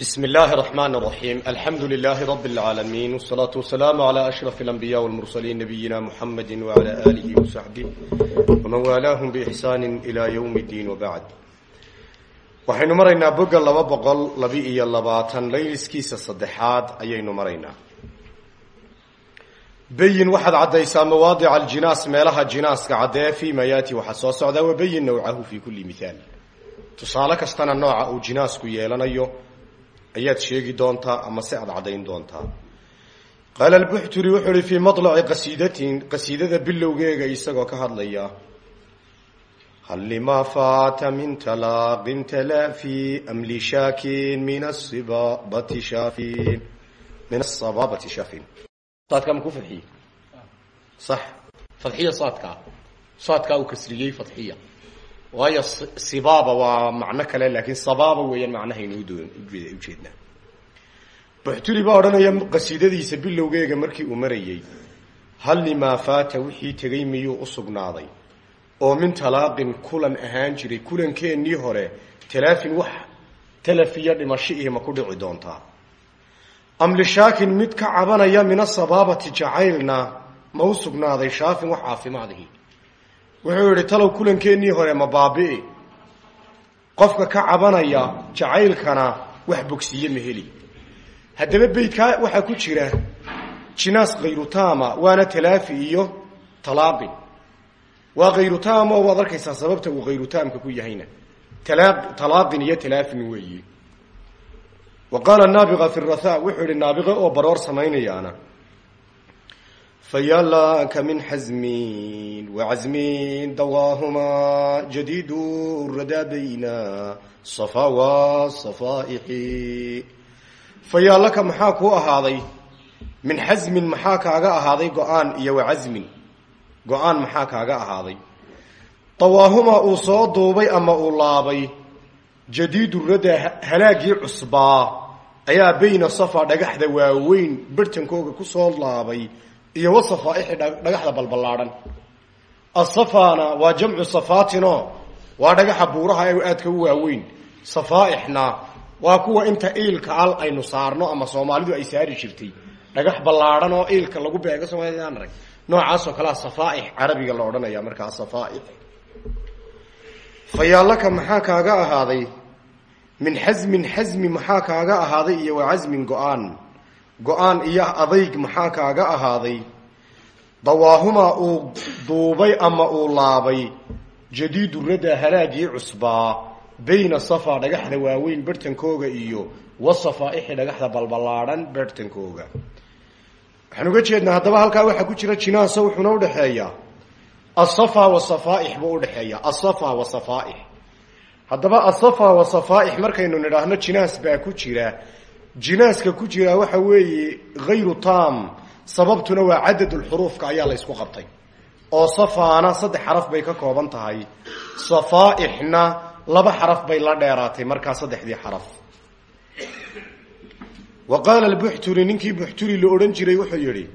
بسم الله الرحمن الرحيم الحمد لله رب العالمين والصلاة والسلام على أشرف الأنبياء والمرسلين نبينا محمد وعلى آله وصحبه ومن والاهم بإحسان إلى يوم الدين وبعد waxaynu maraynaa boga laba boqol laba iyo labaatan layliskiisa saddexaad ayaynu maraynaa bayin waxaad caddaysaa mawaadica aljinaas meelaha jinaaska caddee fii ma yaati waxaa soo socdaa wabayin nawcahu fii kulli mithaal tusaale kastana nooca uu jinaasku yeelanayo ayaad sheegi doontaa ama se aad caddayn doontaa? Qaala albuxturi wuxuu ihi fii malaci qasiidatin qasiidada bilowgeega isagoo ka hadlaya hal limaa faata min talaaqin talaafi am lishaakin min asibabati shaafin. Min asabaabati shaafin. Saadkaa ma ku fadxiye sax. Fadxiya saadkaa saadkaa uu kasriyey fadxiya waayo sibaaba waa macno kale laakiin sabaaba weeyaan macnahaynu ujeednaa buxturi baa odhanaya qasiidadiisa bilowgeega markii uu marayey hal limaa faata wixii tegay miyuu u sugnaaday? Oo min talaaqin kulan ahaan jiray kulankeenii hore talaafin wax talafiya dhimasho ma ku dhici doontaa? Am lishaakin mid ka cabanaya min asabaabati jacaylna ma u sugnaaday shaafin wax caafimaadihi wuxuu yidhi talow kulankeenii hore ma baabi'i. Qofka ka cabanaya jacaylkana wax bogsiiye ma heli. Haddaba beydkaa waxaa ku jira jinaas khayru taama waana talaafi iyo talaaqin waa khayru taam oo waad arkaysaa sababta uu khayru taamka ku yahayna. Talaaqin iyo talaafin weeye. Wa qaala naabiqa fi ratha wuxuu yihi naabiqe oo baroor samaynayaana fayalaaka min xasmin wacasmin dawaahumaa jadiidu radaa bayna safa wasafaa'iqi fayaalaka maxaa kuu ahaaday min xasmin maxaa kaaga ahaaday go'aan iyo wacasmin go'aan maxaa kaaga ahaaday dawaahumaa uu soo duubay ama uu laabay jadiidu radaa halaagii cusbaa ayaa bayna safa dhagaxda waaweyn barhtankooga ku soo laabay iyo wasafaaixi dhagaxda balballaadhan asafana waa jamcu safaatinoo waa dhagaxa buuraha ee aadka u waaweyn. Safaaixna waa kuwa inta iilka al aynu saarno ama soomaalidu ay saari jirtay. Dhagax ballaadhan oo iilka lagu beego soomaalidaan arag noocaasoo kalea safaaix carabiga la odhanaya markaa safaaix. Fayaallaka maxaa kaaga ahaaday? Min xasmin xasmi maxaa kaaga ahaaday iyo wacasmin go'aan go'aan iyo adayg maxaa kaaga ahaaday? Dawaahumaa uu duubay ama uu laabay? Jadiidu radaa halaagii cusbaa bayna safa dhagaxda waaweyn berhtankooga iyo wasafaaixi dhagaxda balballaadhan berhtankooga waxaan uga jeednaa haddaba halkaa waxaa ku jira jinaaso wuxuuna udhexeeyaa asafa wasafaaix buu udhexeeyaa asafa wasafaaix haddaba asafa wasafaaix markaynu nidhaahno jinaas baa ku jira jinaaska ku jira waxa weeye hayru tam sababtuna waa cadadulxuruufka ayaa la ysku qabtay. Oo safaana saddex xaraf bay ka kooban tahay. Safaaixna laba xaraf bay la dheeraatay markaa saddexdii xaraf. Wa qaala lbuxturi ninkii buxturi la odhan jiray wuxuu yidhi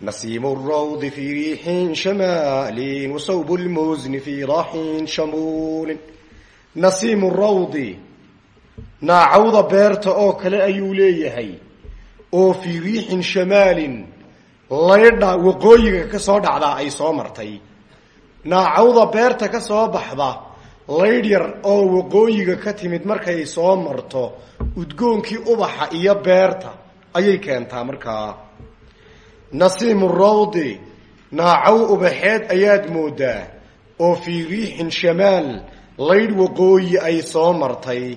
nasiimu rawdi fii riixin shamaalin wasawb lmusni fii raaxin shamuulin. Nasiimu rawdi naacawda beerta oo kale ayuu leeyahay oo fii riixin shamaalin laydha waqooyiga ka soo dhacdaa ay soo martay naacawda beerta ka soo baxda laydh yar oo waqooyiga ka timid markay soo marto udgoonkii ubaxa iyo beerta ayay keentaa markaa nasiimu rawdi naacaw ubaxeed ayaad moodaa oo fii riixin shamaal laydh waqooyi ay soo martay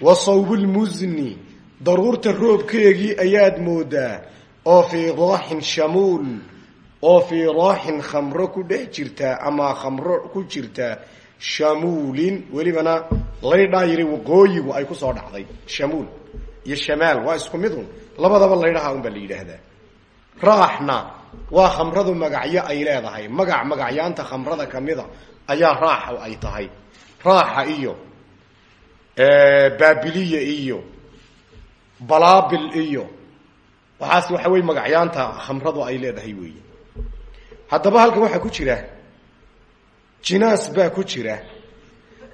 wa sawbulmusni daruurta roobkeegii ayaad moodaa oo fii raaxin shamuul oo fii raaxin khamro ku dhex jirta ama khamro ku jirta shamuulin welibana laydhaa yiri waqooyigu ay ku soo dhacday shamuul iyo shamaal waa isku midun labadaba laydhaha un baa la yidhaahdaa raaxna waa khamradu magacyo ay leedahay magac magacyaanta khamrada kamida ayaa raaxa ay tahay raaxa iyo baabiliya iyo balaabil iyo waxaas waxa wey magacyaanta khamradu ay leedahay weeye. Haddaba halkan waxaa ku jira jinaas baa ku jira.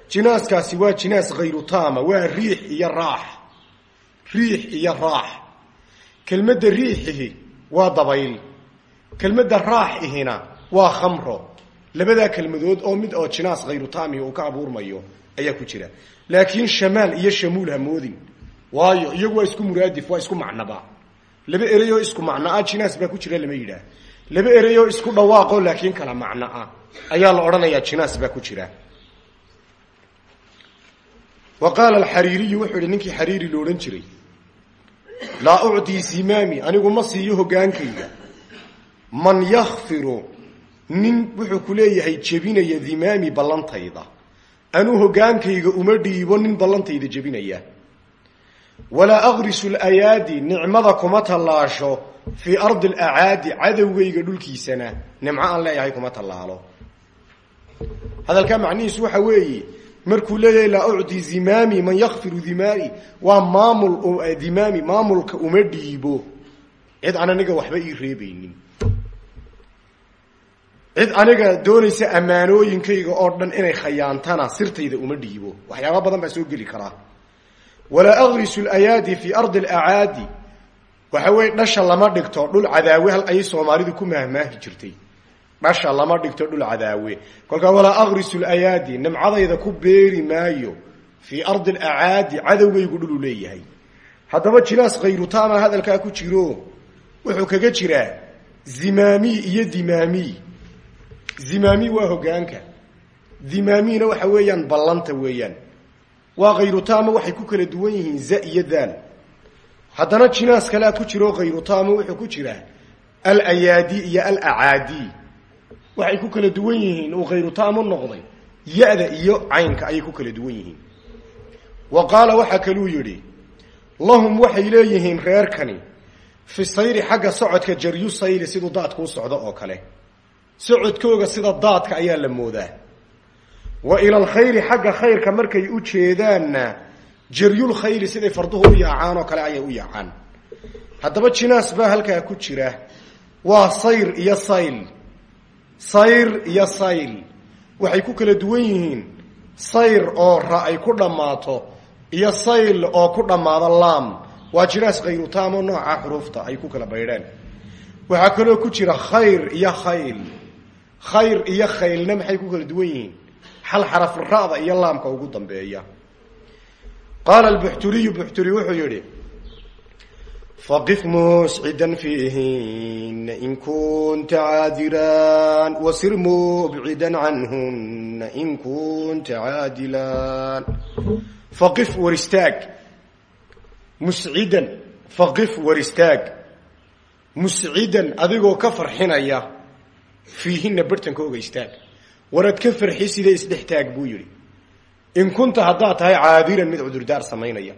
Jinaaskaasi waa jinaas khayru taama waa riix iyo raax. Riix iyo raax. Kelmadda riixihi waa dabayl. Kelmadda raaxihina waa khamro. Labadaa kelmadood oo mid oo jinaas khayru taamihi uu ka abuurmayo ayaa ku jira. Laakiin shamaal iyo shamuul ha moodin. Waayo iyagu waa isku muraadif waa isku macnaba. Laba ereyoo isku macno ah jinaas baa ku jira lama yidhaah. Laba ereyoo isku dhawaaqo laakiin kala macno ah ayaa la odhanayaa jinaas baa ku jira. Wa qaala alxariiriyu wuxuu ihi ninkii xariiri lo odhan jiray laa ucdii simaami anigu ma siiyo hogaankayga man yakfiru nin wuxuu ku leeyahay jebinaya dimaami ballantayda anuu hogaankayga uma dhiibo nin ballantayda jebinaya. Walaa aqrisu layaadi nicmada kuma tallaasho fii ardi alacaadi cadowgayga dhulkiisana nimco aan leeyahay kuma tallaalo. Hadalkaa macnihiisu waxa weeye markuu leeyahay laa ucdi zimaami man yakfiru dimaami waa maamul dimaami maamulka uma dhiibo. Cid aan aniga waxba ii reebaynin cid aniga doonaysa ammaanooyinkayga oo dhan inay khayaantana sirtayda uma dhiibo. Waxyaaba badan baa soo geli karaa. Walaa aqrisu layaadi fii ardi alacaadi. Waxa weye dhasha lama dhigto dhul cadaawe hal ayay soomaalidu ku mahmaahi jirtay. Dhasha lama dhigto dhul cadaawe. Kolkaa walaa aqrisu layaadi nimcadayda ku beeri maayo fii ardi alacaadi cadowgaygu dhuluu leeyahay. Haddaba jinaas khayrutaama hadalkaa ku jiro. Wuxuu kaga jiraa zimaami iyo dimaami zimaami waa hogaanka dimaamina waxa weeyaan ballanta weeyaan. Waa khayrutaama waxay ku kala duwan yihiin za iyo daal haddana jinaas kalea ku jiro khayrutaama wuxuu ku jiraa alayaadi iyo alacaadi. Waxay ku kala duwan yihiin uu khayrutaamo noqday. Ya-da iyo caynka ayay ku kala duwan yihiin. Wa qaala waxaa kaluu yidhi lahum waxay leeyihiin reerkani fi sayri xagga socodka jaryu sayli siduu daadku u socdo oo kale socodkooga sida daadka ayaa la moodaa. Wa ila alkhayri xagga khayrka markay u jeedaanna jaryul khayli siday farduhu u yaacaan oo kale ayay u yaacaan. Haddaba jinaas baa halkaa ku jira. Waa sayr iyo sayl. Sayr iyo sayl. Waxay ku kala duwan yihiin. Sayr oo ra ay ku dhammaato iyo sayl oo ku dhammaado laam. Waa jinaas khayrutaamo nooca xuruufta ay ku kala baydheen waxaa kaloo ku jira khayr iyo khayl khayr iyo khaylna maxay ku kala duwan yihiin? Hal xaraf ra'da iyo laamka ugu dambeeya. Qaala albuxturiyu buxturi wuxuu yidhi faqif muscidan fiihin in kunta caadilan wasir mubcidan canhuna in kunta caadilan faqif war istaag. Muscidan faqif war istaag. Muscidan adigoo ka farxinaya fiihina bartanka oga istaag warad ka farxi sida isdhex taag buu yidhi. In kunta haddaad tahay caadilan mid cudurdaar samaynaya.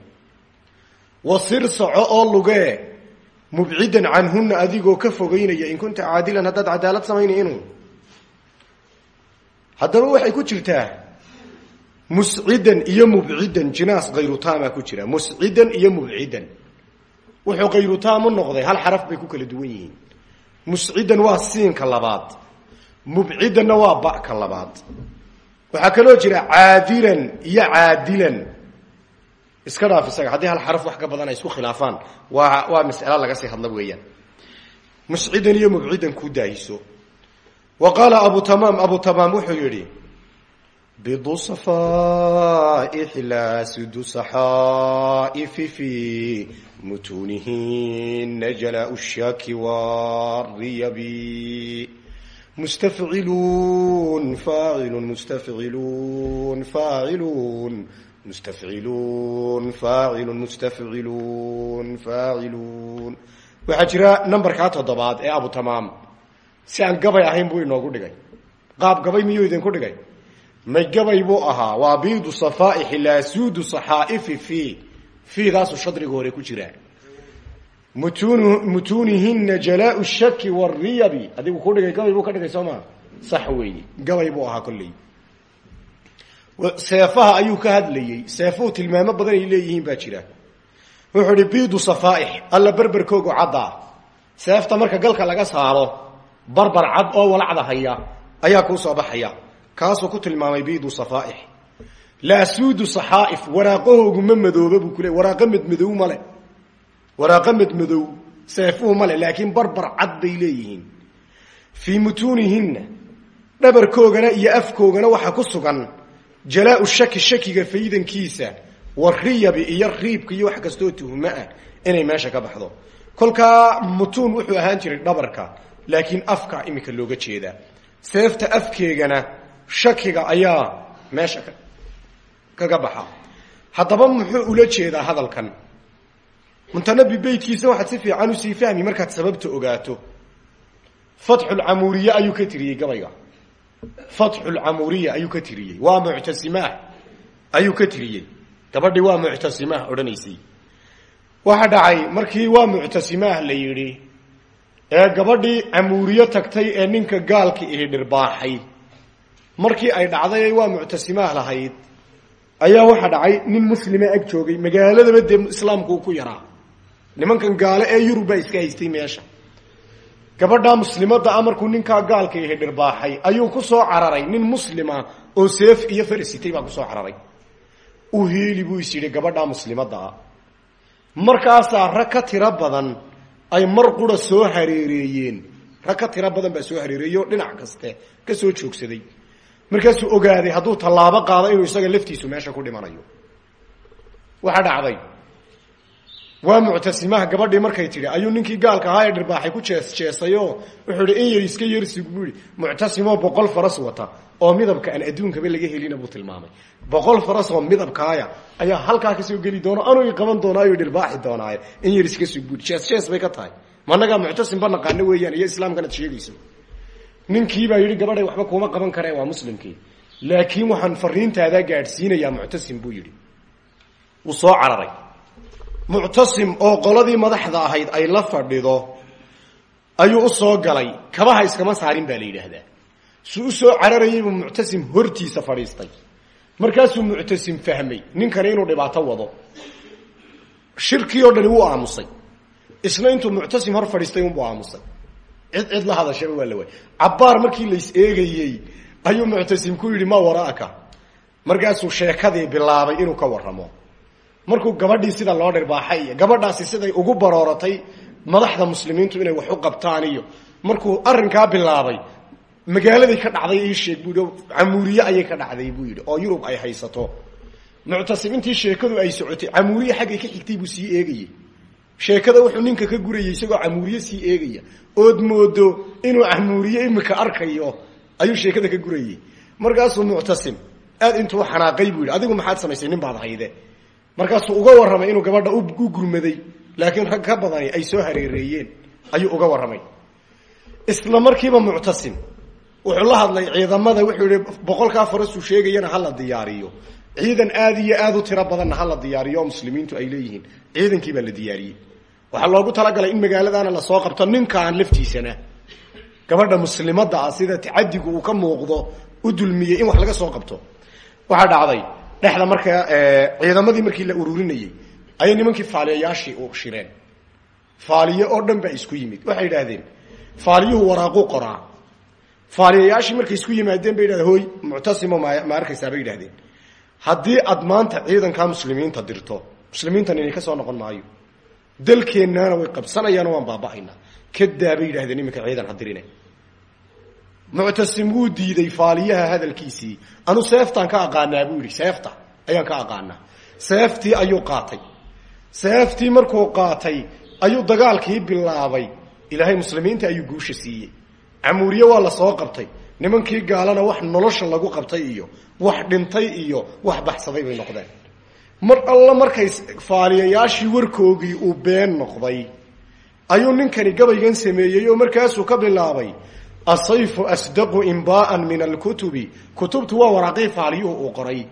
Wasir soco oo lugee mubcidan canhuna adigoo ka fogeynaya in kunta caadilan haddaad cadaalad samaynay inu haddaba waxay ku jirtaa muscidan iyo mubcidan jinaas khayrutaama ku jira. Muscidan iyo mubcidan. Wuxuu khayrutaamu noqday hal xaraf bay ku kala duwan yihiin muscidan waa siinka labaad. Mubcidanna waa ba'ka labaad. Waxaa kaloo jira caadilan iyo caadilan. Iska dhaaf isaga haddii hal xaraf wax ka badan ay isku khilaafaan waa waa mas'alo laga sii hadla weeyaan. Muscidan iyo mubcidan ku daahiso. Wa qaala abu tamaam abu tamaam wuxuu yidhi bidu safaaixi laa sudu saxaa'ifi fi mutunihinna jalaa shaaki wariyabi mustafciluun faacilun mustafciluun faaciluun mustafciluun faacilun mustafciluun faaciluun waxaa jira numberkaa toddobaad ee abu tamaam. Si aan gabay ahayn buu inoogu dhigay. Qaab gabay miyuu idinku dhigay may gabay buu ahaa waa biidu safaaixi laasuudu saxaa'ifi fi fiidaasu shadriga hore ku jiraa mutuunihina jalaau shaki wariyabi adigu ku dhigay gabay buu ka dhigay soo sax weeye. Gabay buu ahaa kolley. Seefaha ayuu ka hadlayey. Seefuhu tilmaamo badan ay leeyihiin jira. Wuxuu ihi biidu safaaix alla berberkoogu caddaa seefta marka galka laga saaro barbar cad oo walacda haya ayaa kuu soo baxaya kaasuu ku tilmaamay biidu safaaix laasuudu saxaaif waraaqahoogu ma madooba buu kule waraaqo madmadow male waraaqo madmadow seefuhu male laakiin barbar cad bay leeyihiin. Fii mutuunihinna dhabarkoogana iyo afkoogana waxaa ku sugan jalaau shaki shakiga faydankiisa wariyabi iyo riibka iyo wax kastoo tuhmo ah inay meesha ka baxdo. Kolkaa mutuun wuxuu ahaan jiray dhabarka laakiin afka iminka looga jeedaa. Seefta afkeegana shakiga ayaa meesha kaga baxa. Haddaba muxuu ula jeedaa hadalkan? Muntanabi beytkiisa waxaad si fiican u sii fahmi markaad sababta ogaato. Fatxulcamuuriye ayuu ka tiriyey gabayga. Fatxulcamuuriya ayuu ka tiriyey. Waa muctasimaah ayuu ka tiriyey. Gabadhii waa muctasimaah odhanaysay. Waxa dhacay markii waa muctasimaah la yidhi ee gabadhii camuuriyo tagtay ee ninka gaalka ihi dhirbaaxay markii ay dhacday waa muctasimaah lahayd ayaa waxa dhacay nin muslima ag joogay magaaladaba dee islaamku ku yaraa. Nimankan gaale ee yurub baa iska haystay meesha. Gabadhaa muslimada a markuu ninkaa gaalka ihi dhirbaaxay ayuu ku soo cararay. Nin muslima oo seef iyo farisitay baa ku soo cararay. U hiili buu is yidhi gabadhaa muslimadaa markaasaa rag ka tiro badan ay mar qura soo hareereeyeen. Rag ka tiro badan baa soo hareereeyey oo dhinac kaste ka soo joogsaday markaasuu ogaaday hadduu tallaabo qaado inuu isaga laftiisu meesha ku dhimanayo. Waxaa dhacday. Waa muctasimaha gabadhii markay tidhi ayuu ninkii gaalka ahaa ee dhirbaaxay ku jees jeesayoo? Wuxuu in yar iska yersigu buu ihi muctasimoo boqol faras wata oo midabka aan adduunkaba laga helina buu tilmaamay. Boqol faras oo midabkaaya ayaa halkaa ka soo geli doona anuu i qaban doonaayo dhirbaaxi doonaaye. In yar iska sug bui jees jees bay ka tahay. Managaa muctasimba naqaano weeyaan iyo islaamkanaad sheegayso ninkii baa yidhi gabadhay waxba kuma qaban kareen waa muslimkii. Laakiin waxaan fariintaadaa gaadhsiinayaa muctasim buu yidhi. Wuu soo cararay. Muctasim oo qoladii madaxda ahayd ay la fadhido ayuu u soo galay. Kabaha iskama saarin baa la yidhaahdaa. Suu u soo cararayay buu muctasim hortiisa fadhiistay. Markaasuu muctasim fahmay ninkani inuu dhibaato wado. Shirkii oo dhani wuu aamusay. Isna intuu muctasim hor fadhiistay unbuu aamusay cid cid la hadashaba waa la waay cabbaar markii lais eegayey ayuu muctasim ku yidhi ma waraaka. Markaasuu sheekadii bilaabay inuu ka warramo. Markuu gabadhii sida loo dhirbaaxay iyo gabadhaasi siday ugu barooratay madaxda muslimiintu inay wax u qabtaan iyo markuu arrinkaa bilaabay magaaladay ka dhacday ii sheeg buu camuuriye ayay ka dhacday buu yidhi oo yurub ay haysato. Muctasim intii sheekadu ay socotay camuuriye xaggay ka xigtay buu sii eegayey sheekada wuxuu ninka ka gurayay isagoo camuuriye sii eegaya. Ood moodo inuu camuuriye imika arkayo ayuu sheekada ka gurayey markaasuu muctasim aad intuu xanaaqay buu yidhi adigu maxaad samaysay nin baad hayde markaasuu uga warramay inuu gabadha u gurmaday laakiin rag ka badani ay soo hareereeyeen ayuu uga warramay. Isla markiiba muctasim wuxuu la hadlay ciidamada wuxuu yihi boqolkaa farasuu sheegayana hala diyaariyo. Ciidan aad iyo aad u tiro badanna hala diyaariyo oo muslimiintu ay leeyihiin. Ciidankii baa la diyaariyey waxaa loogu talagalay in magaaladaana la soo qabto ninkaan laftiisana. Gabadha muslimada ah sida tacadigu uu ka muuqdo u dulmiyey in wax laga soo qabto. Waxaa dhacday dhexda markaa ciidamadii markii la ururinayey ayay nimankii faaliyayaashii shireen. Faaliye oo dhan baa isku yimid. Waxay yidhaahdeen faaliyuhu waraaquu qoraa. Faaliyayaashii markay isku yimaadeen bay yidhahdeen hoy muctasimo ma arkaysaa? Bay yidhahdeen haddii aad maanta ciidankaa muslimiinta dirto muslimiintan inay ka soo noqon maayo dalkeennaana way qabsanayaan waan baaba'aynaa kadaa bay yidhahdeen iminka ciidan hadirine muctasim wuu diiday faaliyaha hadalkiisii. Anu seeftaan ka aqaanaa buu yidhi seefta ayaan ka aqaanaa. Seeftii ayuu qaatay. Seeftii markuu qaatay ayuu dagaalkii bilaabay. Ilaahay muslimiinta ayuu guusha siiyey. Camuuriye waa la soo qabtay. Nimankii gaalana wax nolosha lagu qabtay iyo wax dhintay iyo wax baxsaday bay noqdeen mar alla markay faaliyayaashii warkoogii uu been noqday ayuu ninkani gabaygan sameeyey oo markaasuu ka bilaabay asayfu asdaqu imbaa'an min alkutubi. Kutubtu waa waraaqii faaliyuhu uu qoray.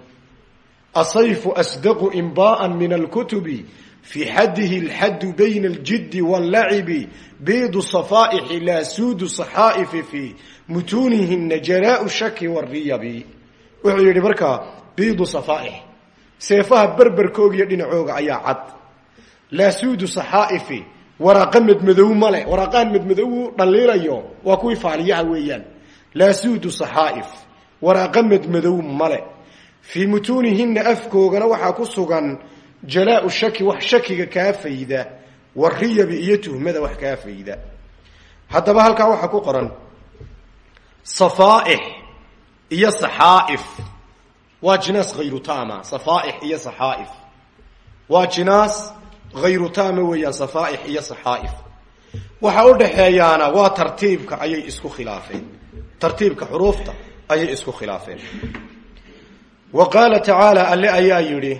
Asayfu asdaqu imbaa'an min alkutubi fii xaddihi alxaddu bayna aljiddi wallacibi biidu safaa'ixi laa suudu saxaa'ifi fii mutuunihina jaraau shaki wariyabi wuxuu yidhi markaa seefaha berberkooga iyo dhinacooga ayaa cad. Laa suudu saxaa'ifi waraaqa medmadow male waraaqahan medmadowu dhaliilayo. Waa kuwii faaliyaha weeyaan. Laa suudu saxaa'if waraaqa medmadow male fii mutuunihina afkoogana waxaa ku sugan jalaau shaki wax shakiga kaa fayda. Wariyabi iyo tuhmada wax kaa fayda. Haddaba halkaa waxaa ku qoran safaaix iyo saxaaif waa jinaas hayru tama safaaix iyo saxaaif. Waa jinaas hayru tama weeyaan safaaix iyo saxaaif. Waxa u dhaxeeyaana waa tartiibka ayay isku khilaafeen. Tartiibka xuruufta ayay isku khilaafeen. Wa qaala tacaala alle ayaa yidhi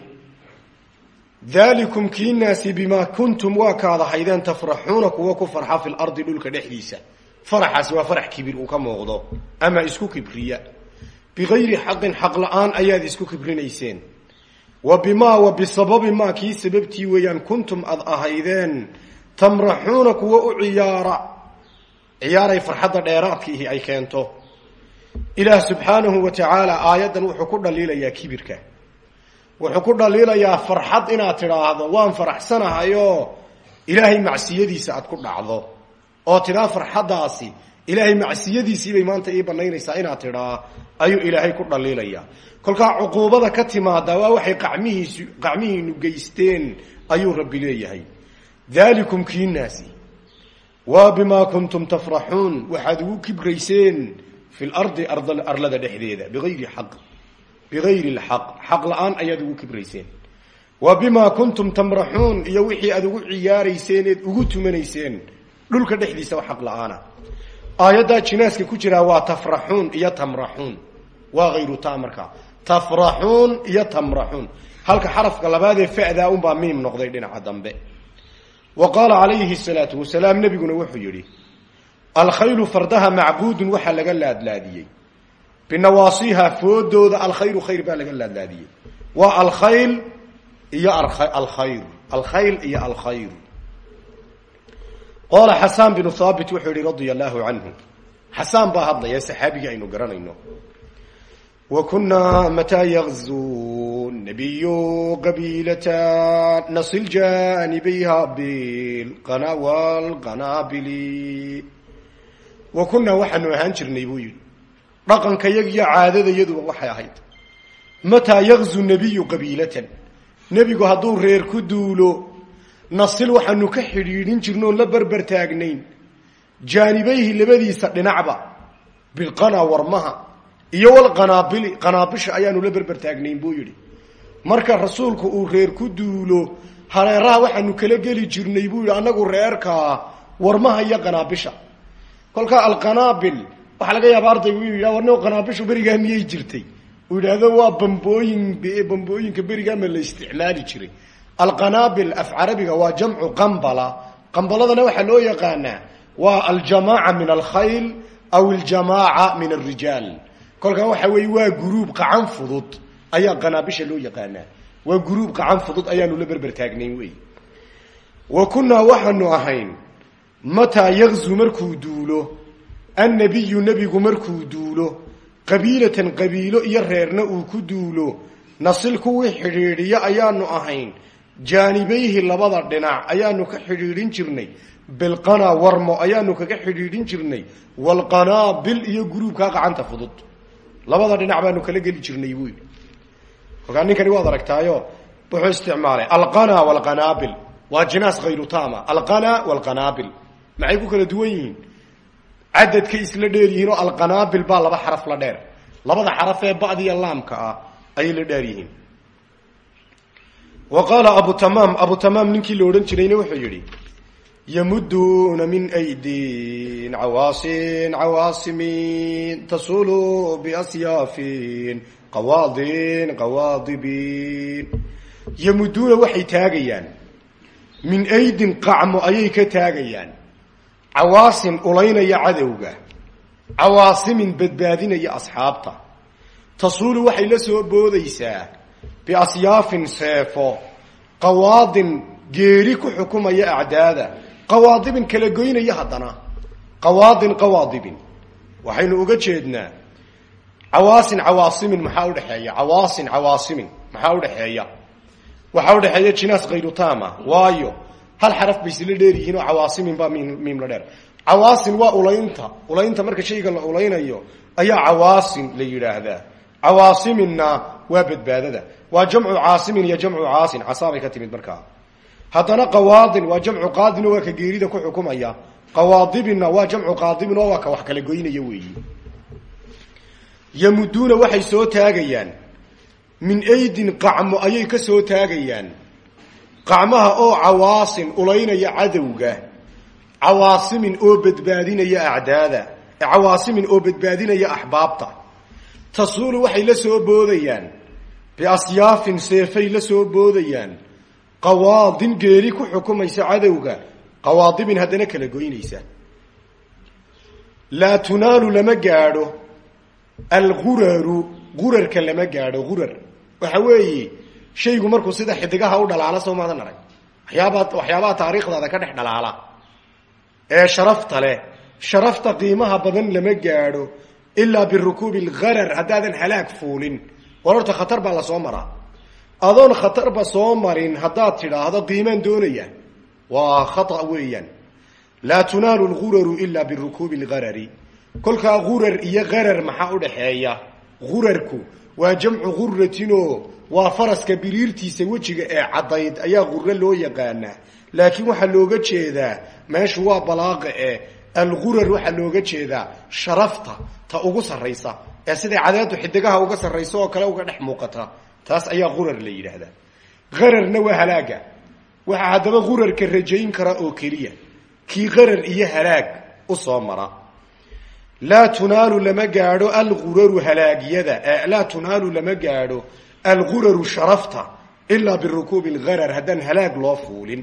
dalikum kiinaasi bimaa kuntum waa kaad ahaydeen tafraxuuna kuwa ku farxa fi lardi dhulka dhexdiisa. Faraxaasi waa farax kibir uu ka muuqdo ama isku kibriya bigayri xaqin xaq la'aan ayaad isku kibrinayseen wa bimaa wa bisababi maa kii sababtii weeyaan kuntum ad ahaydeen tamraxuuna kuwa u ciyaara ciyaaray farxadda dheeraadkiihi ay keento ilaah subxaanahu wa tacaala aayaddan wuxuu ku dhaliilayaa kibirka wuxuu ku dhaliilayaa farxad inaad tidhaahdo waan faraxsanahayoo ilaahay macsiyadiisa aad ku dhacdo oo tidhaa farxaddaasi ilaahay macsiyadiisiibay maanta ii banaynaysaa inaad tidhaa ayuu ilaahay ku dhaliilayaa kolkaa cuquubada ka timaada waa waxay qacmihiisu qacmihiinu geysteen ayuu rabbi leeyahay. Dalikum kiinaasi waa bimaa kuntum tafraxuun. Waxaad ugu kibrayseen fi lardi arlada dhexdeeda biayri xaq bigayri lxaq. Xaq la'aan ayaad ugu kibrayseen. Wa bimaa kuntum tamraxuun. Iyo wixii aad ugu ciyaarayseen eed ugu tumanayseen. Dhulka dhexdiisa xaq la'aana aayaddaa jinaaska ku jiraa waa tafraxuun iyo tamraxuun. Waa hayru ta markaa iyo tamraxuun. Halka xarafka labaadee fa'daa unbaa miim noqday dhinaca dambe. Wa qaala calayhi salaatu wasalaam nebiguna wuxuu yidhi alkhaylu fardaha macbuudun waxaa laga laadlaadiyey. Binawaasiha foodooda alkhayru khayr baa laga laadlaadiyey. Waa alkhayl iyo alkhayr alkhayl iyo alkhayr qaala xasaan binu haabit wuxuu yihi radia allahu canhu xasaan baa hadlaya saxaabigii aynu garanayno. Wa kunaa mataa yagzuu nabiyu qabiilata nasil janibayha bilqana walqanaabili wa kunaa waxaanu ahaan jirnay buu yidhi dhaqanka yagiyo caadada yaduba waxay ahayd. Mataa yagzu nabiyu qabiilatan nebigu hadduu reer ku duulo nasil waxaanu ka xidhiidhin jirna oon la berber taagnayn. Jaanibayhi labadiisa dhinacba bilqana warmaha iyo walqanaabili qanaabisha ayaanu la berber taagnayn buu yidhi. Marka rasuulku uu reer ku duulo hareeraha waxaanu kala geli jirnay buu yidhi annagu reerkaa warmaha iyo qanaabisha. Kolkaa alqanaabil waxaa laga yaaba ardaygu inuu yidhah warni qanaabishu berigaa miyay jirtay. Uu yidhaahdo waa bambooyin bambooyinka berigaama la isticmaali jiray alqanaabil af carabiga waa jamcu qambala. Qambaladana waxaa loo yaqaanaa waa aljamaaca min alkhayl aw aljamaaca min alrijaal kolkaa waxa weeye waa guruub qacan fudud ayaa qanaabisha loo yaqaanaa waa guruub qacan fudud ayaanu la berber taagnayn wey. Wa kunaa waxaanu ahayn mataa yagzu markuu duulo annabiyu nebigu markuu duulo qabiilatan qabiilo iyo reerna uu ku duulo nasil kuwii xidhiidhiyo ayaanu ahayn jaanibayhi labada dhinac ayaanu ka xidhiidhin jirnay. Bilqana warmo ayaanu kaga xidhiidhin jirnay. Walqanaabil iyo guruubkaa qacanta fudud. Labada dhinac baanu kala geli jirnay buu yidhi. Kolkaa ninkani waad aragtaayo wuxuu isticmaalay alqana walqanaabil waa jinaas hayru tama alqana walqanaabil maxay ku kala duwan yihiin? Cadadkay isla dheer yihiin oo alqanaabil baa laba xaraf la dheer. Labada xaraf ee badiya laamka ah ayay la dheer yihiin wa qaala abu tamaam abu tamaam ninkii la odhan jirayna wuxuu yidhi yamuduuna min aydin cawaasin cawaasimin tasulu biasyaafin qawaadin qawaadibin. Yamuduuna waxay taagayaan min aydin qacmo ayay ka taagayaan cawaasin ulaynaya cadowga cawaasimin badbaadinaya asxaabta. Tasuulu waxay la soo boodaysaa biasyaafin seefo. Qawaadin geeri ku xukumaya acdaada. Qawaadibin kala goynaya haddana. Qawaadin qawaadibin. Waxaynu uga jeednaa cawaasin cawaasimin maxaa udhexeeya cawaasin cawaasimin maxaa udhexeeya waxaa udhexeeya jinaas khayru tama waayo hal xaraf bay isla dheer yihiin oo cawaasimin baa miim la dheer. Cawaasin waa ulaynta. Ulaynta marka shayga la ulaynayo ayaa cawaasin la yidhaahdaa. Cawaasiminna waa badbaadada waa jamcu caasimin iyo jamcu caasin casaabay ka timid markaa haddana qawaadin waa jamcu qaadin oo waa ka geerida ku xukumaya. Qawaadibinna waa jamcu qaadibin oo waa ka wax kala goynaya weeyi. Yamuduuna waxay soo taagayaan. Min aydin qacmo ayay ka soo taagayaan. Qacmaha oo cawaasin ulaynaya cadowga. Cawaasimin oo badbaadinaya acdaada. Cawaasimin oo badbaadinaya axbaabta. Tasuulu waxay la soo boodayaan biasyaafin seefay la soo boodayaan. Qawaadin geeri ku xukumaysa cadowga. Qawaadibin haddana kala goynaysa. Laa tunaalu lama gaadho. Alguraru gurarka lama gaadho gurar. Waxa weeye shaygu markuu sida xidigaha u dhalaala soo maadan arag waxyaabaa waxyaabaha taariikhdaada ka dhex dhalaala. Ee sharafta leh sharafta qiimaha badan lama gaadho. Ilaa birukuubi algharar haddaadan halaag fuulin war horta khatar baa la soo maraa adoon khatarba soo marin haddaad tidhaahdo qiimaan doonaya. Waa khata weeyaan. Laa tunaalu lguraru ilaa birukuubi algharari kolkaa gurar iyo gharar maxaa udhaxeeya gurarku waa jamcu guratinoo waa faraska biriirtiisa wejiga ee caddayd ayaa gure loo yaqaanaa. Laakiin waxaa looga jeedaa meeshu waa balaaqa e algurar waxaa looga jeedaa sharafta ta ugu sarraysa ee siday cadeedu xidigaha uga sarraysa oo kale uga dhex muuqata. Taas ayaa gurar la yidhaahdaa. Qararna waa halaaga. Waxaa haddaba gurarka rajayn kara oo keliya. Kii qarar iyo halaag u soo mara. Laa tunaalu lama gaadho alguraru halaagyada. Laa tunaalu lama gaadho alguraru sharafta ilaa birukuubi algharar. Haddaan halaag loo fuulin.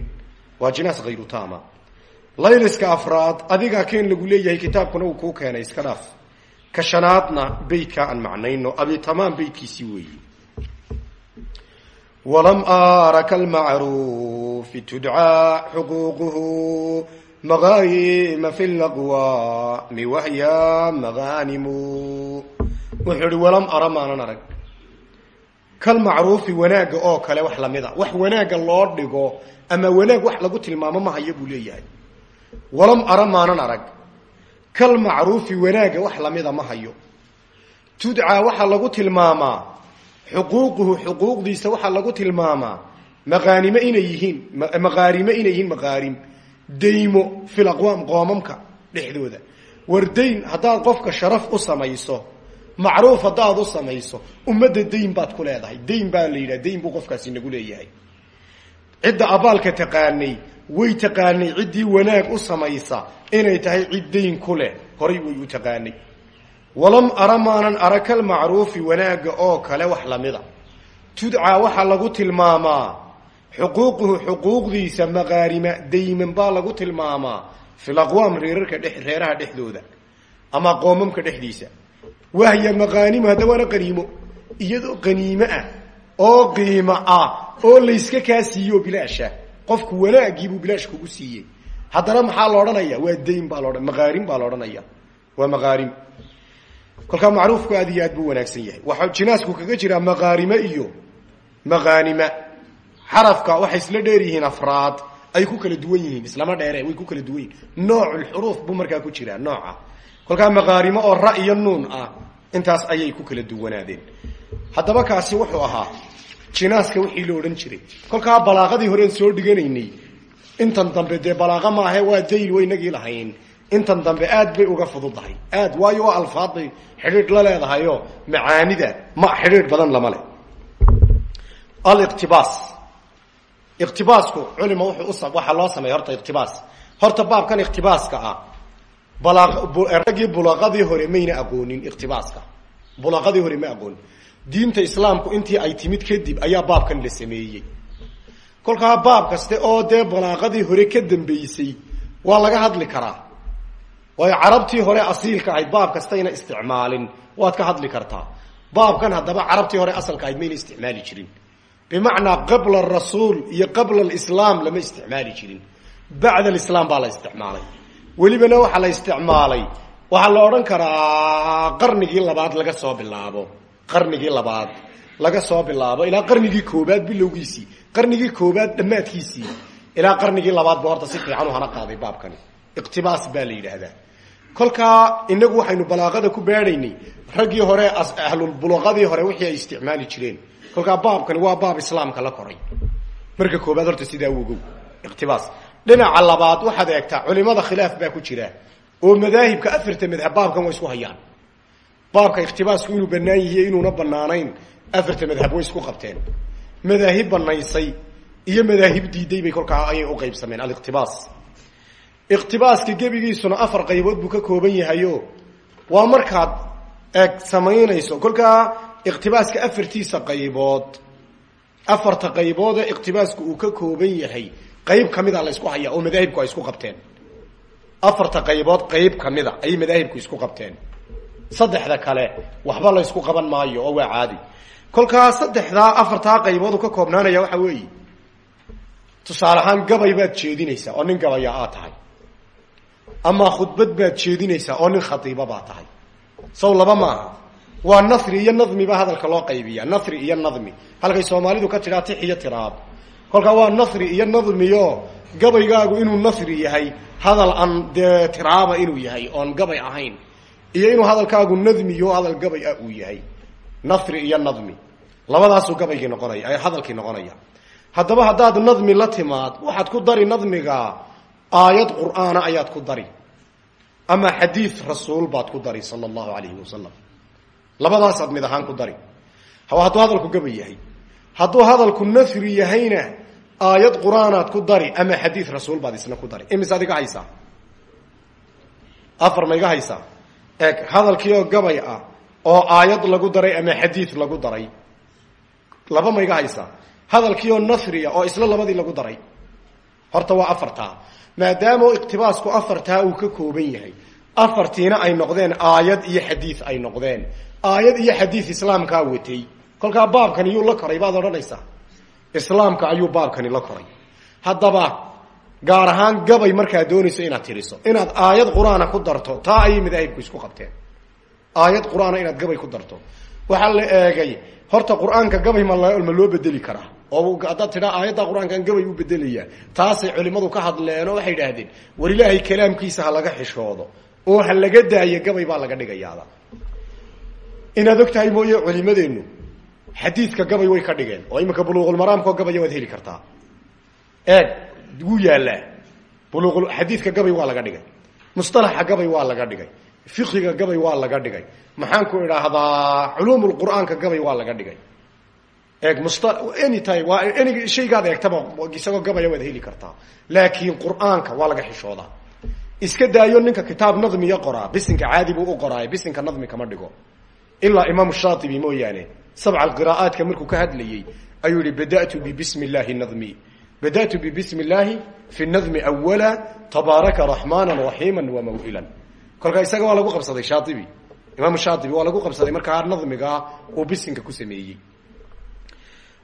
Waa jinaas hayru taama. Layliska afraad adigaa keen lagu leeyahay kitaabkuna uu kuu keenay iska dhaaf ka shanaadna beytkaa aan macnayno abitamaam beytkiisii weeyi. Walam ara kalmacruufi tudcaa xuquuquhu maqaayima fi laqwaami wahya maqaanimu wuxuu ihi walam ara maanan arag. Kalmacruufi wanaagga oo kale wax lamida wax wanaagga loo dhigo ama wanaag wax lagu tilmaamo ma haya buu leeyahay. Walam ara maanan arag kalmacruufi wanaagga wax lamida ma hayo. Tudcaa waxaa lagu tilmaamaa xuquuquhu xuquuqdiisa waxaa lagu tilmaamaa maqaanimo inay yihiin maqaarimo inay yihiin maqaarim. Daymo fil aqwaam qoomamka dhexdooda. War dayn haddaad qofka sharaf u samayso macruuf haddaad u samayso ummadda dayn baad ku leedahay. Dayn baa la yidhaha dayn buu qofkaasi nagu leeyahay. Cidda abaalka taqaanay way taqaanay ciddii wanaag u samaysa. Inay tahay cid dayn ku leh. Horay way u taqaanay. Walam ara maanan ara kalmacruufi wanaagga oo kale wax lamida tudcaa waxaa lagu tilmaamaa. Xuquuquhu xuquuqdiisa maqaarima dayman baa lagu tilmaamaa. Fil aqwaam reerarka dhe reeraha dhexdooda ama qoomamka dhexdiisa. Wahya maqaanimu hadda waana qaniimo iyadoo qaniimo ah oo qiimo ah oo layska kaa siiyo bilaasha qofku wanaagiibuu bilaash kugu siiyey. Haddana maxaa la odhanaya? Waa dayn baa laodhan maqaarim baa la odhanaya. Waa maqaarim kolkaa macruufku aad iyo aad buu wanaagsan yahay. Waxaa jinaasku kaga jiraa maqaarime iyo maqaanima xarafka waxay isla dheer yihiin afraad. Ay ku kala duwan yihiin islama dheere way ku kala duwan yihiin. Nooculxuruuf buu markaa ku jiraa nooca. Kolkaa maqaarimo oo ra iyo nuun ah intaas ayay ku kala duwanaadeen. Haddaba kaasi wuxuu ahaa jinaaska wixii la odhan jiray. Kolkaa balaaqadii horeen soo dhiganaynay. Intan dambe dee balaaqa maahe waa dayl waynagii lahayn. Intan dambe aad bay uga fududahay. Aad waayo waa alfaad xidhiidh la leedahayoo macaanida ma xidhiidh badan lama leh. Aliqtibaas. Iqtibaasku culima wuxuu u waxaa loo sameeya horta iqtibaas. Horta baabkan iqtibaaska ah raggii bulaqadii hore mayna aqoonin iqtibaaska. Bulaqadii hore ma aqoonin diinta islaamku intii ay timid kadib ayaa baabkan la sameeyey. Kolkaa baab kaste oo dee balaaqadii hore ka dambeysay waa laga hadli karaa. Waayo carabtii hore asiilka ahayd baab kastayna isticmaalin waad ka hadli kartaa. Baabkan haddaba carabtii hore asalka ahayd mayna isticmaali jirin. Bimacnaa qabla arasuul iyo qabla alislaam lama isticmaali jirin. Bacda alislaam baa la isticmaalay. Welibana waxaa la isticmaalay. Waxaa la odhan karaa qarnigii labaad laga soo bilaabo qarnigii labaad laga soo bilaabo ilaa qarnigii koobaad bilowgiisii qarnigii koobaad dhammaadkiisii ilaa qarnigii labaad ba horta si fiican u hana qaaday baabkani. Iqtibaas baa la yidhaahdaa. Kolkaa inagu waxaynu balaaqada ku baadhaynay raggii hore ahlulbulaqadii hore wixii ay isticmaali jireen kolkaa baabkani waa baab islaamka la koray. Marka koobaad horta sidaa wogow iqtibaas. Dhinaca labaad waxaad eegtaa culimada khilaaf baa ku jira oo madaahibka afarta madhab baabkan way isku hayaan baabka ikhtibaasku inuu banaan yihiy inuuna banaanayn afarta madhab way isku qabteen. Madaahib banaysay iyo madaahib diiday bay kolkaa ayay u qaybsameen aliqtibaas. Iqtibaaska gebigiisuna afar qaybood buu ka kooban yahayo. Waa markaad eeg samaynayso kolkaa iqtibaaska afartiisa qaybood afarta qaybood ee iqtibaasku uu ka kooban yahay qayb kamida la ysku hayaa oo madaahibku ay isku qabteen. Afarta qaybood qayb kamida ayay madaahibku isku qabteen saddexda kale waxba la ysku qaban maayo oo waa caadi. kolkaa saddexdaa afartaa qaybood uu ka koobnaanaya waxa weeye tusaale ahaan gabay baad jeedinaysaa oo nin gabaya aad tahay ama khudbad baad jeedinaysaa oo nin khatiiba baad tahay. Saw laba maaha waa nasri iyo nadmi baa hadalka loo qaybiya nasri iyo nadmi. Halkay soomaalidu ka tidhaa tix iyo tiraab kolkaa waa nasri iyo nadmiyo gabaygaagu inuu nasri yahay hadal aan dee tiraaba inuu yahay oon gabay ahayn iyo inuu hadalkaagu nadmiyo hadal gabay ah uu yahay. Nasri iyo nadmi. Labadaasuu gabaygii noqonaya hadalkii noqonaya. Haddaba haddaad nadmi la timaad waxaad ku dari nadmiga aayad qur'aana ayaad ku dari. Ama xadiid rasuul baad ku dari sala allahu alayhi wasalam labadaasaad mid ahaan ku dari. Hadduu hadalku gabay yahay. Hadduu hadalku nasri yahayna aayad qur'aanaad ku dari ama xadiid rasuul baad isna ku dari. Imise ad afar ma iga eeg hadalkii oo gabay ah oo aayad lagu daray ama xadiid lagu daray. Laba ma iga haysaa hadalkii oo nasriya oo isla labadii lagu daray. Horta waa afartaa. Maadaama iqtibaasku afartaa uu ka kooban yahay afartiina ay noqdeen aayad iyo xadiid ay noqdeen. Aayad iyo xadiid islaamkaa watay kolkaa baabkani yuu la koray baad odhanaysaa? Islaamka ayuu baabkani la koray. Haddaba gaar ahaan gabay markaad doonayso inaad tiriso. Inaad aayad qur'aana ku darto taa ayay madaahibku isku qabteen. Aayad qur'aana inaad gabay ku darto. Waxaa la eegay horta qur'aanka gabay ma ma loo bedeli karaa. Oo haddaad tidhaa aayadda qur'aankan gabay u bedelaya taasay culimadu ka hadleen oo waxay idhaahdeen war ilaahay kalaamkiisa ha laga xishoodo. Oo ha laga daayo gabay baa laga dhigayaada inaad og tahay mooye xadiidka gabay way ka dhigeen oo iminka buluuqulmaraamkao gabaya waad heli kartaa wuu yaallaa. Buluuq xadiidka gabay waa laga dhigay. Mustalaxa gabay waa laga dhigay. Fiqiga gabay waa laga dhigay. Maxaan ku idhaahdaa culuum lqur'aanka gabay waa laga dhigay. Eeg must anytime waa any shaygaad eegtaba isagoo gabaya waad heli kartaa. Laakiin qur'aanka waa laga xishoodaa. Iska daayo ninka kitaab nadmiya qoraa bisinka caadi buu u qoraayo bisinka nadmi kama dhigo. Ilaa imaam shaatibi mooyaane sabca qira'aatka markuu ka hadlayey ayuu yihi badatu bibismi llahi nadmi badatu bibismi llahi fi nadmi awala tabaaraka raxmaana raxiima wamaw'ilan kolkaa isaga waa lagu qabsaday shaaibi imaam shaatibi waa lagu qabsaday markaa nadmigaa uu bisinka ku sameeyey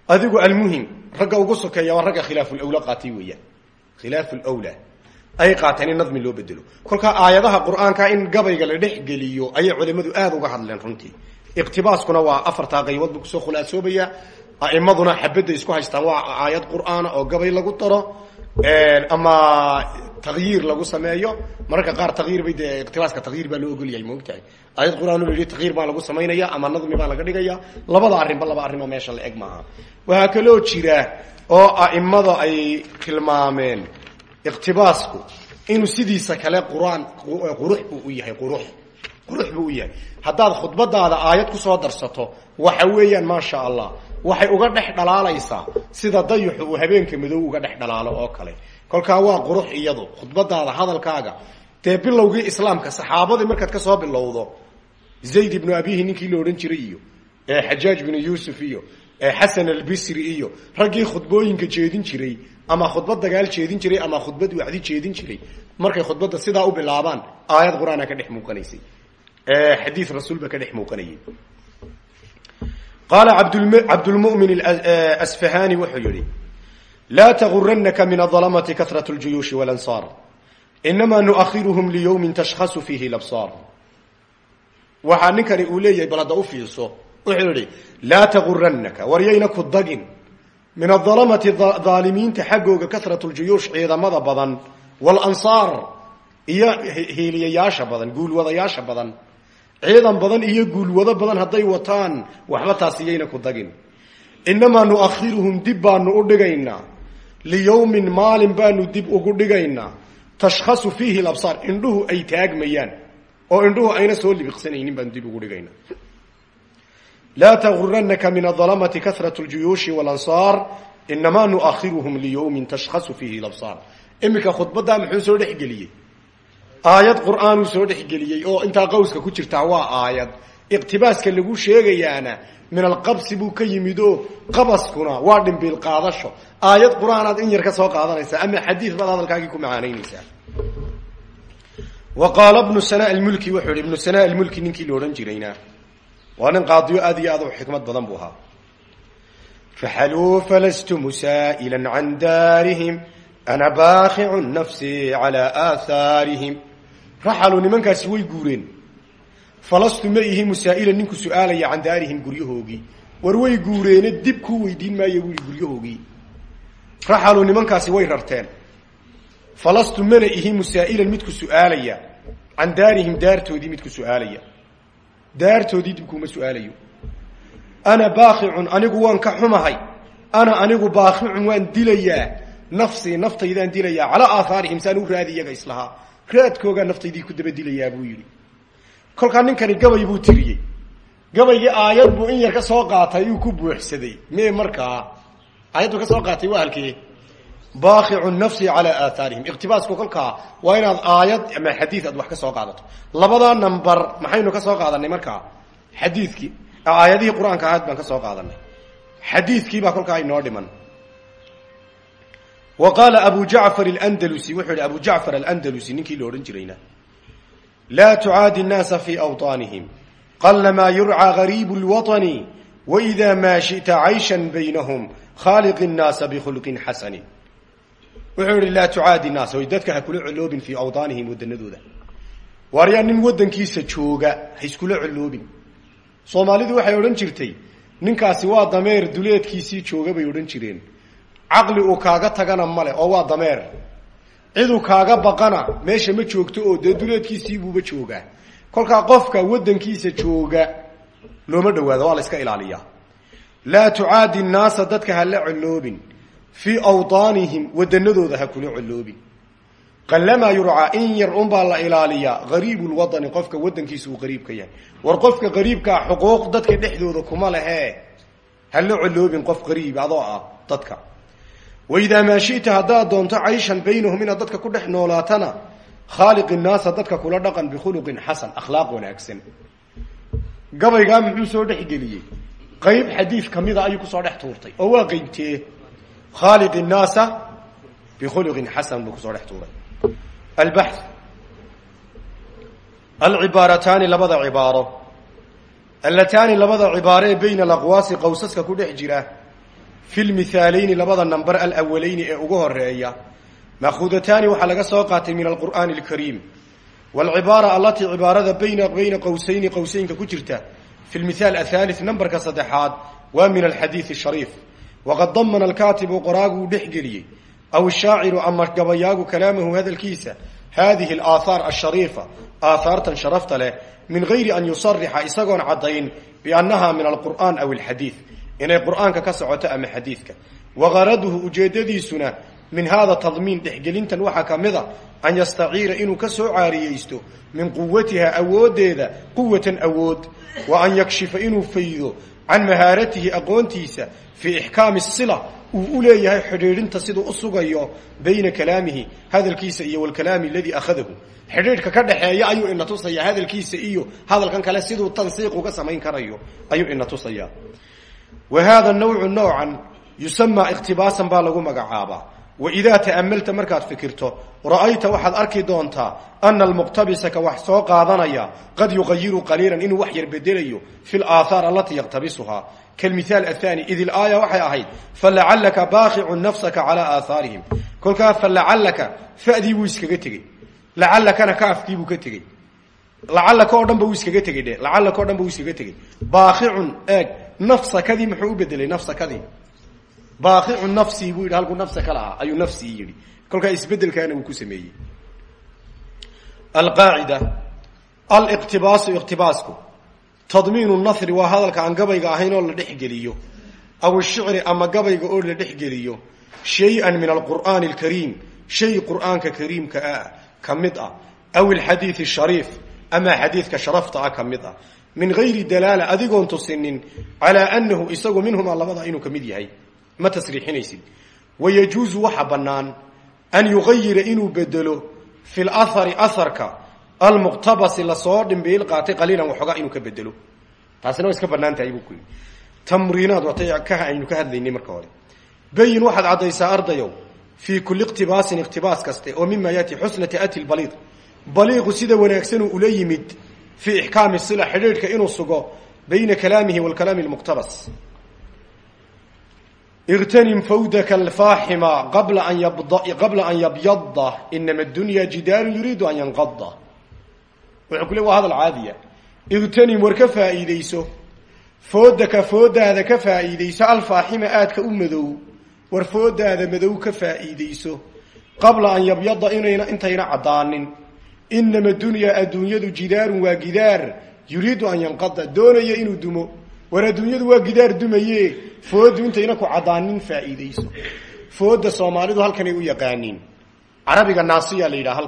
adigu almuhim ragga ugu sokeeya waa ragga khilaafulawla qaatay weeyaan khilaafulawla ay qaateen in nadmi loo bedelo kolkaa aayadaha qur'aanka in gabayga la dhex geliyo ayay culimadu aada uga hadleen a'imaduna xabadda isku haystaan waa aayad qur'aana oo gabay lagu daro ama takyiir lagu sameeyo. Mararka qaar takyiir bay dee iqtibaaska takyiir baa loo ogol yahay maogtahay aayad qur'aan la yidhi takyiir baa lagu samaynaya ama nadmi baa laga dhigaya. Labada arrinba laba arrin oo meesha la eg maaha. Waxaa kaloo jira oo a'imada ay tilmaameen iqtibaasku inuu sidiisa kale qur'aan qurux u yahay qurux qurux buu u yahay. Haddaad khudbadaada aayad ku soo darsato waxa weeyaan maasha allah waxay uga dhex dhalaalaysaa sida dayuxu uu habeenka madow uga dhex dhalaalo oo kale. Kolkaa waa qurux iyadu khudbadaada hadalkaaga. Dee bilowgii islaamka saxaabadii markaad ka soo bilowdo zayd ibnu abihi ninkii la odhan jiray iyo xajaaj binu yuusuf iyo xasan albisri iyo raggii khudbooyinka jeedin jiray ama khudbad dagaal jeedin jiray ama khudbad wacdi jeedin jiray. Markay khudbadda sidaa u bilaabaan aayad qur'aana ka dhex muuqanaysay xadii rasuul ba ka dhex muuqanayay qaala cabdulmumin asfahani wuxuu yihi laa taguranaka min adalmati karat ljuyuushi walansaar inamaa nuahiruhum liyowmin tashkhasu fiihi labsaar waxaa ninkani uu leeyahay balada u fiirso wuxuu yihi laa taguranaka waryayna ku dagin min adalamati daalimiinta xaggooga karat ljuyuush ciidamada badan walansaar iyo hiiliyayaasha badan guulwadayaasha badan ciidan badan iyo guulwado badan hadday wataan waxba taas iyayna ku dagin. Inamaa nuakhiruhum dib baanu u dhigaynaa. Liyowmin maalin baanu dib ugu dhigaynaa. Tashkhasu fiihi labsaar indhuhu ay taagmayaan. Oo indhuhu ayna soo libiqsanaynin baanu dib ugu dhigaynaa. Laa taguranaka min adalamati karat ljuyuushi walansaar inamaa nuakhiruhum liyowmin tashkhasu fiihi labsaar. Iminka khudbaddaa muxuu soo dhexgeliyey aayad qur'aanuu soo dhexgeliyey oo intaa qawska ku jirtaa waa aayad. Iqtibaaska lagu sheegayaana min alqabsi buu ka yimid oo qabaskuna waa dhimbiil qaadasho. Aayad qur'aanaad in yar ka soo qaadanaysaa ama xadiid baad hadalkaagii ku macaanaynaysaa wa qaala bnu sana almulki wuxuu ihi ibnu sana almulki ninkii la odhan jirayna waa nin qaadiyo aad iyo aad u xikmad badan buu ahaa. Faxaluu falastu musaa'ila can daarihim ana baakicu nafsi calaa aahaarihim raxaluu nimankaasi way guureen. Falastu ma ihi musaa'ila ninku su'aalaya can daarihim guryahoogii war way guureene dib kuu weydiin maayo buui guryahoogii raxaluu nimankaasi way rarteen. Falastu mana ihi musaa'ilan midku su'aalaya. Can daarihim daartoodii midku su'aalaya. Daartoodii dib kuuma su'aalayo. Ana baakicun anigu waan ka xumahay. Ana anigu baakicun waan dilayaa. Nafsii naftaydaan dilayaa. Calaa aahaarihim saan u raadi iyaga islahaa raadkoogaa naftaydii ku daba dilayaa buu yidhi. Kolkaa ninkani gabay buu tiriyey. Gabaygii aayad buu in yar ka soo qaatay uu ku buuxsaday. Mee markaa aayaddu ka soo qaatay waa halkee? Baakicu nafsi calaa aahaarihim iqtibaasku kolkaa waa inaad aayad ama xadiid aad wax ka soo qaadato. Labadaa number maxaynu ka soo qaadanay markaa xadiidkii aayadihii qur'aanka ahayd baan ka soo qaadanay. Xadiidkiibaa kolkaa inoo dhiman wa qaala abu jacfar alandalusi wuxuu yihi abu jacfar alandalusi ninkii la odhan jirayna laa tucaadi nnaasa fii awطaanihim qalamaa yurcى gariibu اlwaطni waإida maa shiئta caysha baynahum khaaliq الnaasa bkhulqin xasani wuxuu yihi laa tucaadi naas oy dadka ha kula coloobin fii awطaanihim wadanadooda waaryaa nin wadankiisa jooga ha iskula coloobin soomaalidu waxay odhan jirtay ninkaasi waa dameer duleedkiisii jooga bay odhan jireen caqli uu kaaga tagana male oo waa dameer. Ciduu kaaga baqana meesha ma joogto oo dee duleedkiisiibuuba joogaa. Kolkaa qofka wadankiisa jooga looma dhawaado waa la iska ilaaliyaa. Laa tucaadi nnaasa dadka ha la coloobin fii awdaanihim wadanadooda ha kula coloobin qalamaa yurcaa in yar unbaa la ilaaliyaa. Gariibu lwadani qofka wadankiisa uu qariib ka yahay. War qofka qariibkaa xuquuq dadka dhexdooda kuma lehe ha la qof qariib adoo ah dadka waidaa maa shita haddaad doonto cayshan baynahum inaad dadka ku dhex noolaatana khaaliq innaasa dadka kula dhaqan bikhuluqin xasan akhlaaq wanaagsan. Gabaygaa muxuu soo dhexgeliyey qayb xadiid kamida ayuu ku soo dhex tuurtay. Oo waa qeybtee khaaliq innaasa bikhuluqin xasan buu ku soo dhex tuuray. Albax alcibaarataani labada cibaaro. Allataani labada cibaaro ee bayna alaqwaasi qowsaska ku dhex jira fi lmihaalayni labada namber alawalayni ee ugu horreeya maakhudataani waxaa laga soo qaatay min alqur'aani alkariim waalcibaara allatii cibaarada bayna bayna qowsayni qowsaynka ku jirta fi lmithaal athaalith namberka saddexaad waa min alxadiidi shariif waqad damana alkaatibu qoraaguu dhex geliyey aw shaaciru ama gabayaagu kalaamahu hadalkiisa hadihi alaahaar ashariifa aahaartan sharafta leh min gayri an yusarixa isagoon caddayn biannaha min alqur'aan aw alxadiid inay qur'aanka ka socoto ama xadiidka. Wagaraduhu ujeedadiisuna min hada tadmiin dhexgelintan waxaa ka mid a an yastaciira inuu ka soo caariyeysto min quwatiha awooddeeda quwatan awood wa an yakshifa inuu faydo can mahaaratihi aqoontiisa fii ixkaami sila uu u leeyahay xidhiidhinta siduu u sugayo bayna kalaamihi hadalkiisa iyo walkalaami aladii akhadahu. Xidhiidhka ka dhaxeeya ayuu ina tusayaa hadalkiisa iyo hadalkan kale siduu tansiiq uga samayn karayo ayuu ina tusayaa wa hada nawcu noocan yusamaa ikhtibaasan baa lagu magacaabaa waidaa ta'amalta markaad fikirto ra'ayta waxaad arki doontaa ana almuqtabisa ka wax soo qaadanaya qad yuqayiru qaliilan inuu wax yar bedelayo fi laaahaar alatii yaqtabisuhaa kalmithaal athani id ilaaya waxay ahayd falacallaka baaqicu nafsaka calaa aahaarihim kolkaa falacallaka fadii buu iskaga tegey. Lacallakana kaafkiibuu ka tegey. Lacallaka oo dhan ba uu iskaga tegey dhe lacallaka o dhan ba uu iskaga tegey. Baaqicun eeg nafsakadii muxuu u bedelay nafsakadii baaqicu nafsii buu yidhi halkuu nafsa ka lahaa ayuu nafsii yidhi. Kolkaa isbedelkaana uu ku sameeyey. Alqaacida aliqtibaasu iqtibaasku tadmiinu nahri waa hadalka aan gabayga ahayn oo la dhexgeliyo aw ishicri ama gabayga oo la dhexgeliyo shay-an min alqur'aani alkariim shay qur'aanka kariimka ah ka mid ah. Aw alxadiidi shariif ama xadiidka sharafta ah ka mid ah min gayri dalaala adigoon tusinin calaa annahu isagu minhumaa labada inuu ka mid yahay. Ma tasriixinaysid. Wayajuusu waxa bannaan an yugayira inuu bedelo fi lahari aharka almuqtabasi la soo dhimbiil qaatay qaliilan waxoogaa inuu ka bedelo taasina waa iska bannaan tahay buu ku yidhi. Tamriinaad watay ka aynu ka hadlaynay marka hore. Bayin waxaad caddaysaa ardayow fii kulli iqtibaasin iqtibaas kaste oo mima yaati xusna ta'ati lbaliiq baliiqu sida wanaagsanuu ula yimid fii ixkaami sila xidhiidhka inuu sugo bayna kalaamihi waalkalaami lmuqtabas اغتنم فودك الفاحم قبل أن, يبض... قبل أن يبيض إنما الدنيا جدار يريد أن ينقض وحكولي وهذا العادية اغتنم ورك فائديسو فودك فود هذا كفائديسو الفاحم آتك أمدو ورفود هذا مدو كفائديسو قبل أن يبيض إنينا انتينا inama dunya adduunyadu jidaarun waa gidaar yuriidu an yanqada doonaya inuu dumo war adduunyadu waa gidaar dumaye foodu intayna ku cadaanin faa'iidayso fooda soomaalidu halkanay u yaqaaniin carabiga naasiya la yidhaha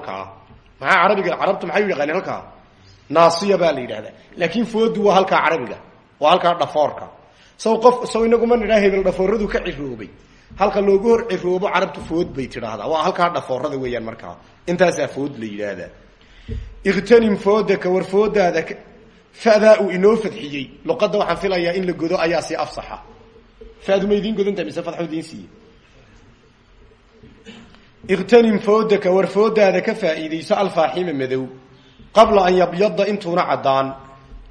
maxaa carabiga carabta maxay u yaqaaniin halkaa naasiya baa la laakiin foodu waa halkaa carabiga waa halkaa dhafoorka saw qof saw inaguma nidhaha hebel dhafooradu ka ciroobay halka loogu hor ciroobo carabtu food bay tidhaahdaa waa halkaa dhafoorada weeyaan markaa intaasaa food la ikhtanim foodaka war foodaada fadaa uu inoo fadxiyey. Luqadda waxaan filayaa in la godo ayaa si afsaxa. Fadu ma idiin mise fadxu idiin siiye foodaka war foodaada ka faa'iidayso alfaaxima madow. Qabla an yabyada intuuna caddaan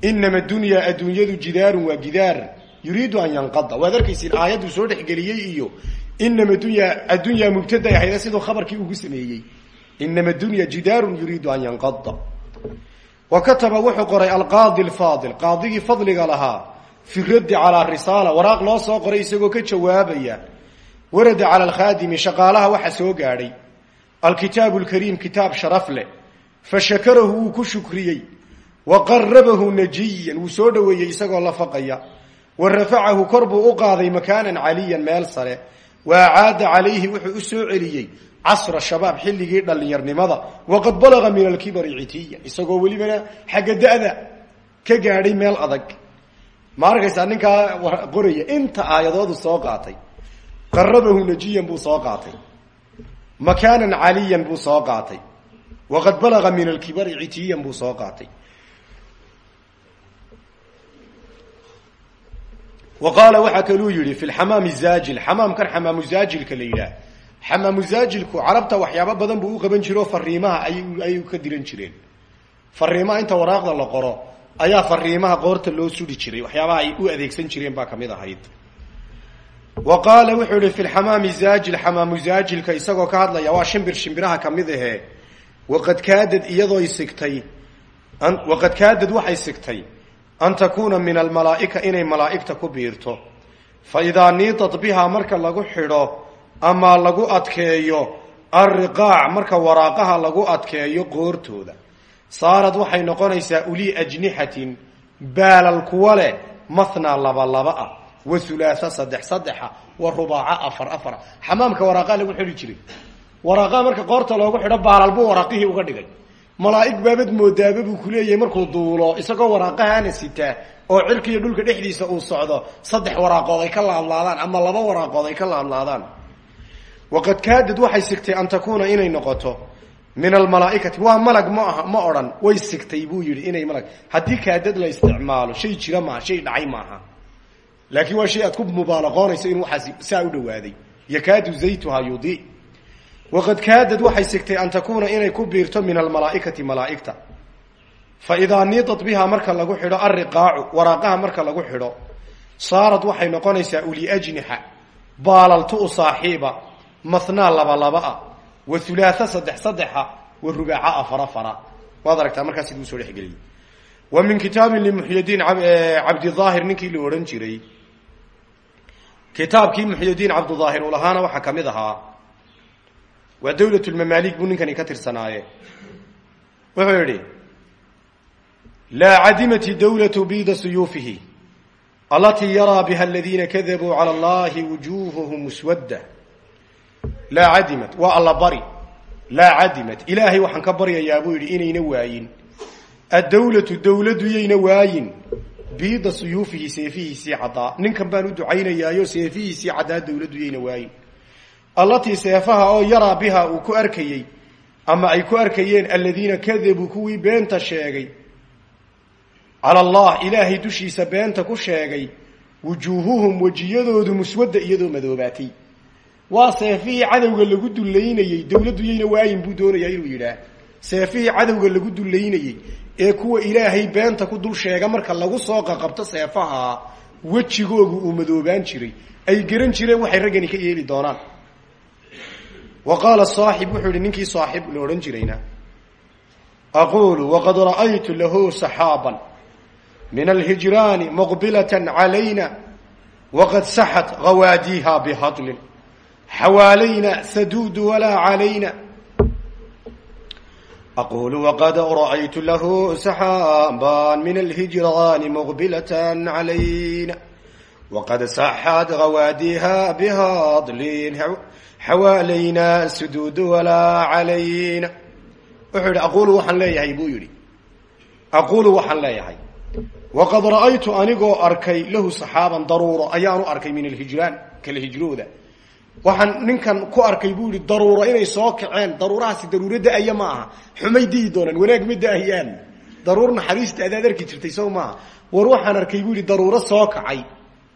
inama dunyaa adduunyadu jidaarun waa gidaar yuriidu an yanqada waad arkaysiin aayadduu soo dhexgeliyey iyo inama dunyaa addunyaa mubtaday ahayda siduu khabarkii ugu sameeyey inama dunya jidaarun yuriidu an yanqada wa kataba wuxuu qoray alqaadi alfaadil qaadigii fadliga lahaa fi raddi calaa risaala waraaq loo soo qoray isagoo ka jawaabaya warada cala alkhaadimi shaqaalaha waxa soo gaadhay alkitaabu alkariim kitaab sharaf leh fa shakarahu wuu ku shukriyey wa qarabahu najiyan wuu soo dhoweeyey isagoo la faqaya wa rafacahu kor buu u qaaday makaanan caliyan meel sare wa acaada calayhi wuxuu u soo celiyey casra shabaab xilligii dhallinyarnimada waqad balaga min alkibari citiya isagoo welibana xagga da-da ka gaadhay meel adag. Ma arkaysaa ninkaa qoraya inta aayadoodu soo qaatay qarabahu najiyan buu soo qaatay makaanan caliyan buu soo qaatay waqad balaga min alkibari citiyan buu soo qaatay. Wa qaala waxaa kaluu yihi fi xamaamu zaajilku carabta waxyaabo badan buu u qaban jire oo fariimaha ayay ka diran jireen. Fariimaha inta waraaqda la qoro ayaa fariimaha qoorta loo suri jiray. Waxyaabaha ay u adeegsan jireen baa ka mid ahayd. Wa qaala wuxuu ihi fi lxamaami zaajil xamaamu zaajilka isagoo ka hadlaya waa shimbir shimbiraha ka mid ahee waqad kaadad iyadooy sigtay waqad kaadad waxay sigtay an takuuna min almalaa'ika inay malaa'igta ku biirto. Fa idaa niitat bihaa marka lagu xidho ama lagu adkeeyo alriqaac marka waraaqaha lagu adkeeyo qoortooda saarad waxay noqonaysaa ulii ajnixatin baalal kuwa leh mathnaa laba laba ah wa hulaatha saddex saddexa wa rubaaca afar afar xamaamka waraaqaha lagu xidhi jiray. Waraaqaha marka qoorta loogu xidho baalal buu waraaqihii uga dhigay. Malaa'ig baabad moodaaba buu kuleeyahay markuu duulo isagoo waraaqahana sitaa oo cirka iyo dhulka dhexdiisa uu socdo saddex waraaqood ay ka laadlaadaan ama laba waraaqood ay ka laadlaadaan waqad kaadad waxay sigtay an takuuna inay noqoto min almalaaikati waa malag ma aha ma odhan way sigtay buu yihi inay malag haddii kaadad la isticmaalo shay jira maaha shay dhacay maaha laakiin waa shay aad ku mubaalaqoonayso in waxaas saa u dhawaaday yakaadu zaytuha yudi waqad kaadad waxay sigtay an takuuna inay ku biirto min almalaaikati malaaigta fa idaa niidat bihaa marka lagu xidho alriqaacu waraaqaha marka lagu xidho saarad waxay noqonaysaa uli ajnixa baalaltu u mathnaa laba laba ah. Wa hulaatha saddex saddexa wa rubaaca afar afara waad aragtaa markaas siduu soo dhexgeliyay wa min kitaabin limuxyidiin cabdidaahir ninkii la odhan jiray. Kitaabkii muxyidiin cabdidaahir uu lahaana waxaa ka mid ahaa. Waa dawlat lmamaalik buu ninkani ka tirsanaaye. Wuxuu yidhi laa cadimat dawlatu biida suyuufihi alatii yaraa biha aladiina kadabuu cala allahi wujuuhahum muswadda laa cadimat waa alla bari. Laa cadimat ilaahay waxaan ka baryayaa buu yidhi inayna waayin. Addawlatu dawladdu yayna waayin. Biida suyuufihi seefihiisii caddaa. Ninkan baan u ducaynayaayo seefihiisii caddaa dawladdu yayna waayin. Allatii seefaha oo yaraa biha uu ku arkayey ama ay ku arkayeen aladiina kadabuu kuwii beenta sheegay. Cala allah ilaahay dushiisa beenta ku sheegay wujuuhuhum wejiyadoodu muswadda iyadoo madoobaatay waa seefihii cadowga lagu dullaynayey dawladdu yayna waayin buu doonayaa inuu yidhaah. Seefihii cadowga lagu dullaynayey ee kuwa ilaahay beenta ku dul sheega marka lagu soo qaqabto seefaha wejigoogu uu madoobaan jiray. Ay garan jireen waxay raggani ka yeeli doonaan. Wa qaala saaxib wuxuu yihi ninkii saaxib la odhan jirayna. Aquulu waqad ra'aytu lahu saxaaban min alhijraani muqbilatan calayna waqad saxat hawaadiiha bihadlin xawaalayna saduudu walaa calayna aqul wqad ra'aytu lahu saxaaban min alhijraani muqbilatan calayna waqad saxat hawaadiiha bihadlin xawaalayna suduudu walaa calayna wuxuu yidhi aquulu waxaan leeyahay buu yidhi aquulu waxaan leeyahay waqad ra'aytu anigoo arkay lahu saxaaban daruuro ayaanu arkay min alhijraan kala hijrooda waxaan ninkan ku arkay buu yihi daruuro inay soo kaceen. Daruurahaasi daruuro da'aya aha. Xumay di'i doonaan. Wanaag ma da'ayaan daruur naxariista adaad arki jirtay sow maaha war waxaan arkay buu yihi daruuro soo kacay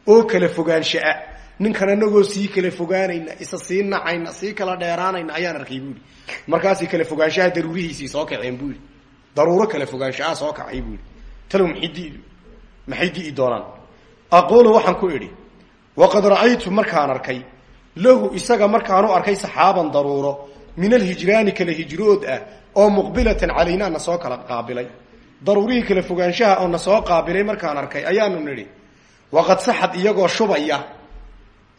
oo kala fogaanshaa. Ninkan anagoo sii kala fogaanayna isa sii nacayna sii kala dheeraanayna ayaan arkay buu yihi markaasay kala fogaanshaha soo kaceen buu daruuro kala fogaanshaha soo kacay buu yihi talow maay di maxay di'i ku idhi waqad ra'aytu markaan arkay lahu isaga markaanu arkay saxaaban daruuro min alhijraani kala hijrood ah oo muqbilatan calaynaa na soo kala qaabilay. Daruurihii kala fogaanshaha oo na soo qaabilay markaan arkay ayaanu nidhi waqad saxad iyagoo shubaya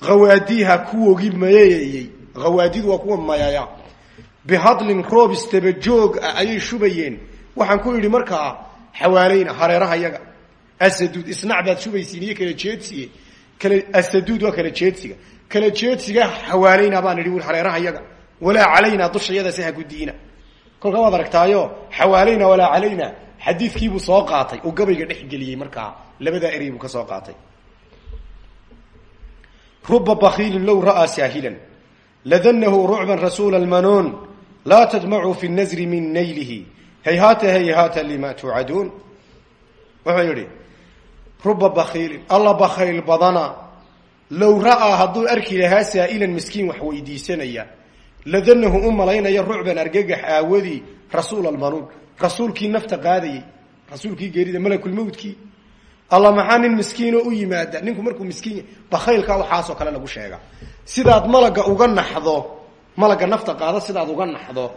hawaadiiha kuwoogii mayayeeyey hawaadidu waa kuwa mayaya bihadlin roob istabajoog ah ayay shubayeen. Waxaan ku idhi markaa xawaalayna hareeraha yaga asaduud isnac baad shubaysiin iyo kala jeedsiye kala asaduud waa kala jeedsiga kala jeedsiga xawaalayna baan idhi hareeraha yaga walaa calayna dushayada si ha gudiina kolka waad aragtaayo xawaalayna walaa calayna. Xadiidkiibuu soo qaatay oo gabayga dhex geliyey markaa labadaa erey buu ka soo qaatay. Ruba bakiilin low ra'aa saahilan ladanahu rucban rasuula lmanuun laa tadmacuu fi nasri min naylihi. Hayhaata hayhaata lima tuucaduun. Wuxuu yidhi ruba bakiilin alla bakayl badana low ra'aa hadduu arki lahaa saa'ilan miskiin wax weydiisanaya ladanahu u malaynaya rucban argagax aawadii rasuula almanuun rasuulkii nafta qaadayey rasuulkii geerida malakulmawtkii alla maxaa nin miskiinoo u yimaada? Ninku markuu miskiin yahy bakaylka waxaasoo kale lagu sheega sidaad malaga uga naxdo malaga nafta qaada sidaad uga naxdo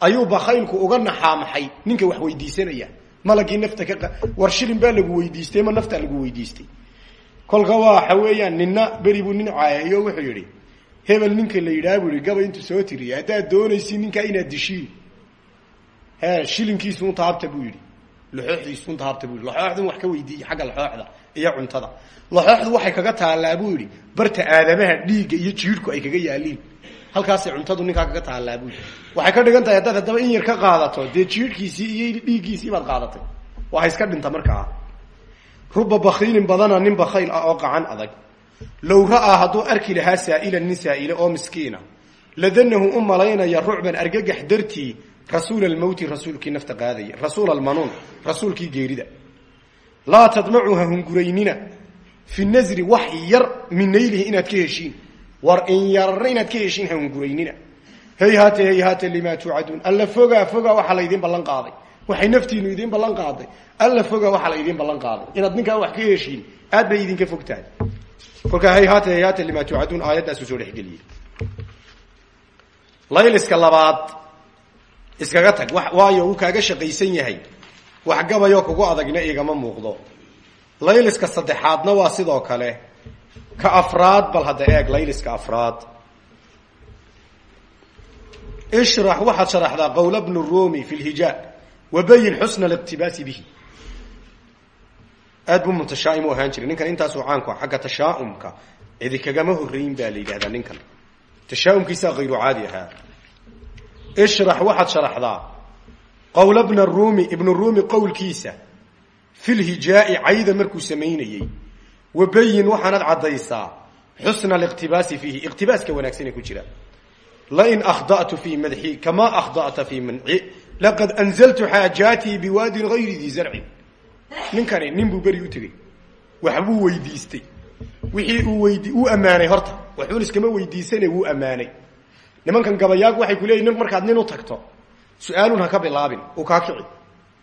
ayuu bakaylku uga naxaa maxay? Ninka wax weydiisanaya. Malagii nafta ka war shilin baa lagu weydiistay ma naftaa lagu weydiistay kolka waxa weeyaan nina beri buu nin caayayo wuxuu yidhi hebel ninka la yidhaha buu yihi gaba intuu soo tiriya haddaad doonaysi ninkaa inaad dishiin. He shilinkiisu untaabta buu yidhi. Laxooxdiisu untaabta buu yidhi. Laxooxdan wax ka weydiiya xagga laxooxda iyo cuntada. Laxooxdu waxay kaga taallaa buu yidhi. Barta aadamaha dhiigga iyo jiirhku ay kaga yaaliin halkaasay cuntadu ninkaa kaga taallaa buu yidhi. Waxay ka dhigan tahay haddaad haddaba in yar ka qaadato dee jiirhkiisii iyo dhiiggiisii baad qaadatay. Waxa iska dhinta markaa ruba bakiilin badana nin bakayl ah oo qacan adag. Low ra'aa hadduu arki lahaa saa'ilan nin saa'ile oo miskiina. Ladanahu u malaynaya rucban argagax dartii rasuula almowti rasuulkii nafta qaadaya rasuula almanuun rasuulkii geerida. Laa tadmacu ha hunguraynina. Fi nasri wax yar min naylihi inaad ka heshiin. War in yarna inaad ka heshiin ha hunguraynina. Hayhaate hayhaate limaa tuucaduun. Alla fogaa fogaa waxaa laydin ballan qaaday waxay naftiinu idiin ballan qaaday. Alla fogaa waxaa la idiin ballan qaaday. Inaad ninkaa wax ka heshiin aad bay idinka fog tahay kolkaa hayhaate hayhaate limaa tuucaduun aayaddaasuu soo dhexgeliyey layliska labaad iskaga tag. Waayo uu kaaga shaqaysan yahay. Wax gabayoo kugu adagna igama muuqdo. Layliska saddexaadna waa sidoo kale. Ka afraad bal hadda eeg layliska afraad. Ishrax waxaad sharaxdaa qowla bnu rumi fi lhijaa wabayin xusna aliqtibaasi bihi aad buu mutashaa'im u ahaan jiray ninkan intaasuu caanku ah xagga tashaa'umka cidi kagama horreyin baa la yidhahdaa ninkan tashaa'umkiisaa hayru caadi ahaa ishrax waxaad sharaxdaa qowla bna ruumi ibnu ruumi qowlkiisa fi lhijaa'i cayda markuu samaynayey wabayin waxaanad caddaysaa xusna aliqtibaasi fiihi iqtibaaska wanaagsanee ku jira lain akhda'tu fii madxi kamaa akhda'ta laqad anzaltu xaajaatii biwaadin gayri dii zarcin ninkani nin buu beri u tegey waxbuu weydiistay wixii uu weydi uu ammaanay horta waxuun iskama weydiisane wuu ammaanay nimankan gabayaagu waxay ku leeyihiin markaad nin u tagto su'aalun ha ka bilaabin uu kaa kici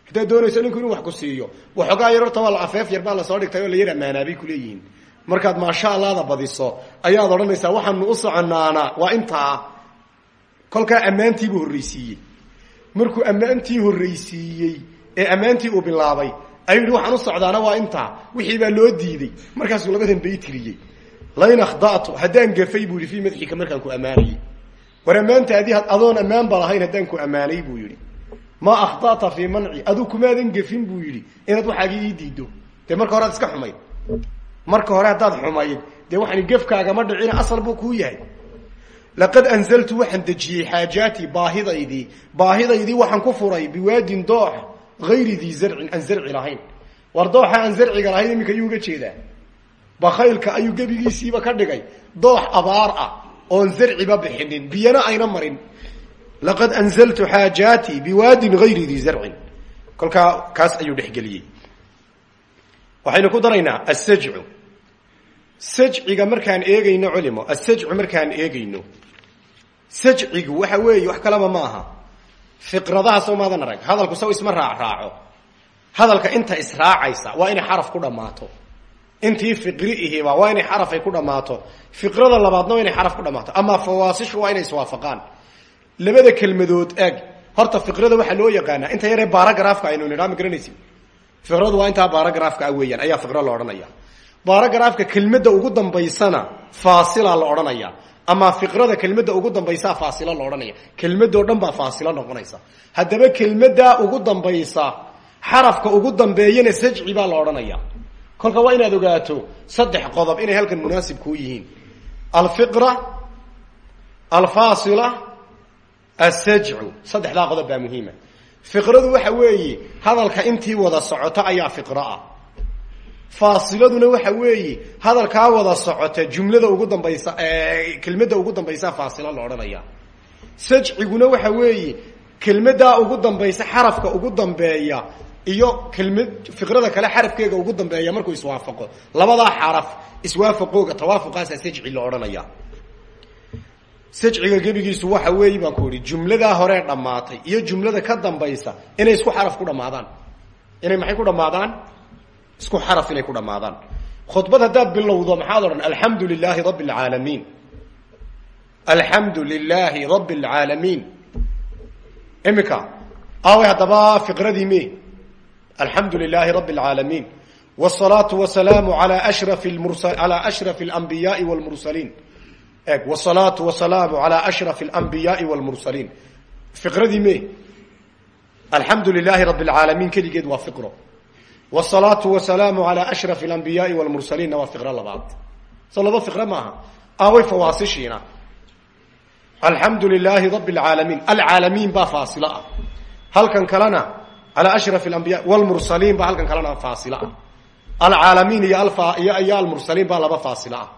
haddaad doonayso ninku inuu wax ku siiyo waxoogaa yar horta waa afeef yar baa la soo dhigtay oo la yar ammaanaabay kuleeyihiin markaad maasha allahda badiso ayaad odhanaysaa waxaanu u soconaana waa intaa kolkaa ammaantiibuu horraysiiyey markuu ammaantii horraysiiyey ee ammaantii uu bilaabay ayuu yihi waxaan u socdaana waa intaa. Wixii baa loo diiday. Markaasuu labadan bay tiriyey. Lain akhda'tu haddaan gafay buu yihi fii madxika markaan ku ammaanayey war ammaantaadii adoon ammaan ba lahayn haddaan ku ammaanay buu yidhi. Maa akhda'ta fii manci aduu kumaadan gefin buu yidhi. Inaad waxaagii ii diido dee marka hore ad iska xumayd. Marka hore haddaad xumayd dee waxaan gefkaagama dhicina asal buu kuu yahay laqad anzaltu waxaan dejiyey xaajaatii baahidaydii baahidaydii waxaan ku furay biwaadin doox ayri dii zarcin aan zarci lahayn war dooxa lahayn iminka yuu uga jeedaa bakaylka ayuu gebigiisiiba ka dhigay doox abaar ah oon zarciba bixinin biyana ayna marin laqad anzaltu xaajaatii biwaadin ayri dii zarcin kolkaa kaas ayuu dhexgeliyey waxaynu ku daraynaa asajcu sajciga markaan eegayno culimo asajcu markaan eegayno sajcigu waxa weeye wax kalaba ma aha. Fiqradaha soo arag hadalku saw isma raac raaco. Hadalka inta israacaysa waa inay xaraf ku dhammaato. Intii fiqri ihiba waa inay xarafay ku dhammaato. Fiqrada labaadna waa inay xaraf ku dhammaato. Ama fawaasishu waa inay iswaafaqaan. Labada kelmadood eeg horta fiqrada waxaa loo yaqaanaa. Inta yaree baaragraafka aynu nidhaa ma fiqradu waa intaa baaragraafka ah weeyaan ayaa fiqro la odhanaya baaragraafka kelmadda ugu dambaysana faasila la odhanaya ama fiqrada kelmadda ugu dambaysaa faasilo la odhanaya kelmadoo dhan baa faasilo noqonaysa haddaba kelmaddaa ugu dambaysa xarafka ugu dambeeyana sajci baa la odhanaya kolka waa inaad ogaato saddex qodob inay halkan munaasib kuu yihiin. Alfiqra alfaasila asajcu saddexdaa qodob baa muhiima. Fiqradu waxa weeye hadalka intii wada socoto ayaa fiqroah faasiladuna waxa weeye hadalkaa wada socota jumlada ugu dambaysa kelmadda ugu dambaysa faasilo la odhanaya. Sajciguna waxa weeye kelmaddaa ugu dambaysa xarafka ugu dambeeya iyo kelmad fiqrada kale xarafkeega ugu dambeeya markuu iswaafaqo. Labadaa xaraf iswaafaqooga tawaafuqaasaa sajci la odhanaya. Sajciga gebigiisu waxa weeye baan ku idhi jumladaa horee dhammaatay iyo jumlada ka dambaysa inay isku xaraf ku dhammaadaan. Inay maxay ku dhammaadaan isku xaraf inay ku dhammaadaan. Khudbad haddaad bilowdo maxaad odhan alxamdu lilaahi rabbi alcaalamiin alxamdu lilaahi rabbi alcaalamiin imika aaway haddaba fiqradii me alxamdu lilaahi rabbi alcaalamiin wsalaatu wasalaamu ala ashrafi alambiyaai walmursaliin eeg wsalaatu wasalaamu ala ashrafi alambiyaai walmursaliin fiqradii me alxamdu rabbi alcaalamiin keligeed waa fiqro wsalaatu wasalaamu ala ashrafi alambiyaai walmursaliinna waa fiqro labaad. Soo laba fiqro maaha. Aaway fawaasishiina. Alxamdu lilaahi rabbi alcaalamiin alcaalamiin baa faasilo ah. Halkan kalena ala ashrafi alambiya walmursaliin baa halkan kalena faasilo ah. Alcaalamiin iyo iyo almursaliin baa laba faasilo ah.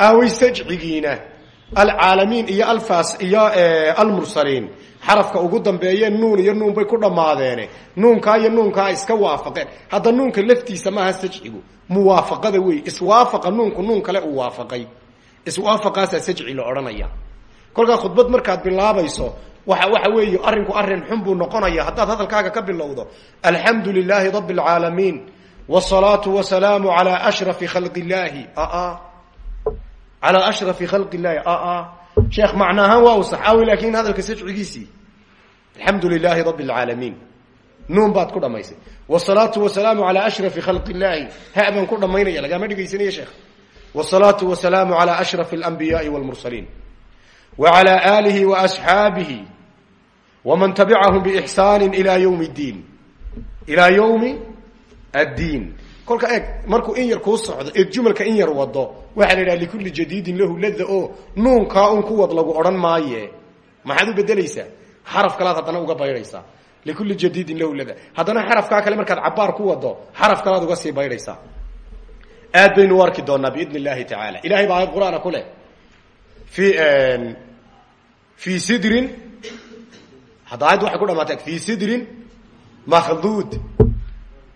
Aaway sajcigiina alcaalamiin iyo alfas iyo almursaliin. Xarafka ugu dambeeye nuun iyo nuun bay ku dhammaadeene nuunkaa iyo nuunkaa iska waafaqeen. Hadda nuunka laftiisa maaha sajcigu. Muwaafaqada wey. Iswaafaqa nuunku nuun kale uu waafaqay. Iswaafaqaasaa sajci la odhanaya. Kolkaa khudbad markaad bilaabayso waxa waxa weeye arrinku arrin xun buu noqonaya haddaad hadalkaaga ka bilowdo alxamdu lilaahi rabbi alcaalamiin wsalaatu wasalaamu ala ashrafi khalqi illaahi calaa ashrafi khalqi illaahi aa sheekh macna ahaan waa u saxaawi laakin hadalka sajcigiisii alxamdu lilaahi rabbi alcaalamiin nuun baad ku dhamaysay wsalaatu wasalaamu ala ashrafi khalqi illaahi ha baan ku dhamaynaya lagaama dhegaysanaya sheekh wsalaatu wasalaamu ala ashrafi alambiyaai walmursaliin wa ala aalihi wa asxaabihi waman tabicahum biixsaani ilaa ywmi ddiin ilaa ywmi addiin kolka eeg markuu in yar kuu socdo eeg jumalka in yar wado waxaa la yidhaha likulli jadiidin lahu lada oo nuunkaa un ku wad lagu odhan maaye. Maxaad u bedelaysaa xaraf kalaad haddana uga baydhaysaa likulli jadiidin lahu lada haddana xarafkaa kale markaad cabaar ku wado xaraf kalaad uga sii baydhaysaa aad baynu u arki doonaa biidn illahi tacaala. Ilahay baa aayad qur'aana ku leh. Fi sidrin hadda aayadda waxay ku dhamaatay fi sidrin makhduud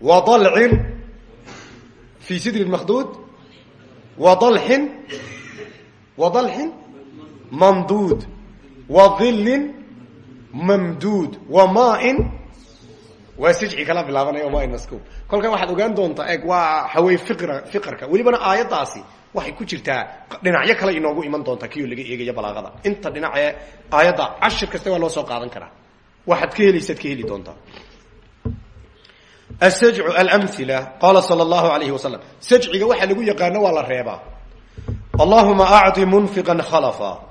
wa dalcin fi sidrin makhduud wa dalxin wa dalxin mamduud wa dhillin mamduud wa maain waa sijci kala bilaabanaya maain maskuub kolkaa waxaad ogaan doontaa eeg waa hawey iqra fiqarka welibana aayaddaasi waxay ku jirtaa dhinacyo kale inoogu iman doontaa kiyoo laga eegaya balaaqada inta dhinacee aayadda cashir kasta waa loo soo qaadan karaa waxaad ka helaysaad ka heli doontaa asajcu alamila qaala sala allahu alayhi wasalam sajciga waxaa lagu yaqaano waa la reebaa. Allahuma acdi munfiqan khalafa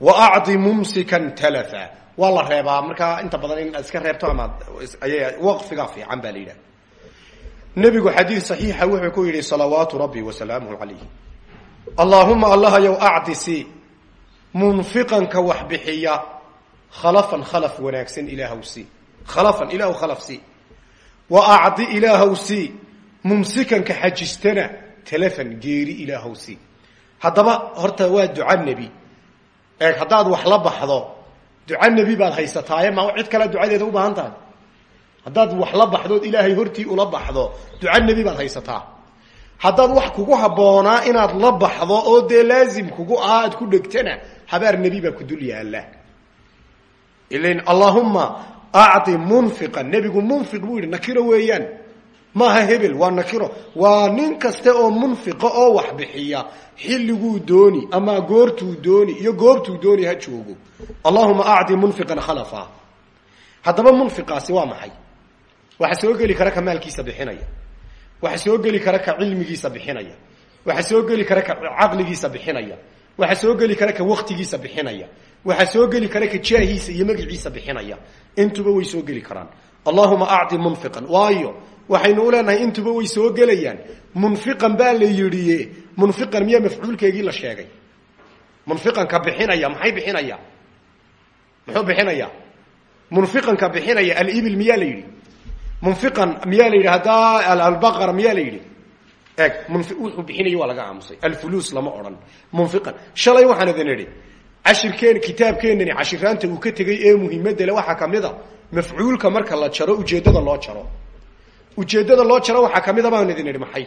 wa acdi mumsikan talafa waa la reebaa. Inta badan in iska reebto ama waqfigaa fiican baa la yidhaha nebigu xadiid saxiixa wuxuu ku yidhi salawaatu rabbi wasalaamuhu calayh allaahuma allahayow acdi si munfiqanka wax bixiya. Khalafan khalaf wanaagsan ilaahw si. Khalafan ilaahw khalaf si wa acdi ilaahw si. Mumsikanka xajistana talafan geeri ilaahw si. Haddaba horta waa duca nebi. Eeg haddaad wax la baxdo duca nebi baad haysataaye ma cid kale ducadeeda u baahan tahay haddaad wax la baxdood ilaahay hortii ula baxdo duca nebi baad haysataa haddaad wax kugu habboonaa inaad la baxdo oo dee laazim kugu ah aad ku dhegtana habaar nebi baa ku dul yaalla acdi munfiqan nebigu munfiq buu yidhi nakiro weeyaan maaha hebel waa nakiro waa nin kaste oo munfiqa oo wax bixiya xilliguu dooni ama goortuu dooni iyo goobtuu dooni ha joogo allahuma acdi munfiqan khalafa haddaba munfiqaasi waa maxay waxaa soo geli kara ka maalkiisa bixinaya waxaa soo geli kara ka cilmigiisa bixinaya waxaa soo geli kara ka caqligiisa bixinaya waxaa soo geli kara ka waktigiisa bixinaya waxaa soo geli kara ka jaahiisa iyo magaciisa bixinaya. Intuba way soo geli karaan. Allahuma acdi munfiqan. Waayo waxaynu u leenahay intuba way soo gelayaan. Munfiqan baa la yidhi munfiqan miyaa mafcuulkeegii la sheegay. Munfiqanka bixinaya maxay bixinaya? Muxuu bixinaya? Munfiqanka bixinaya alibil miyaa la yidhi. Munfiqan miyaa la yidhi haddaa albaqara miyaa la yidhi. Eeg wuxuu bixinaya laga aamusay. Alfulus lama odhan. Munfiqan shalay waxaan idin idhi cashirkeen kitaabkeenani cashiraanta uu ka tegay ee muhimadale waxaa ka mid a mafcuulka marka la jaro ujeeddada loo jaro. Ujeeddada loo jaro waxaa ka mid a baan idin idhi maxay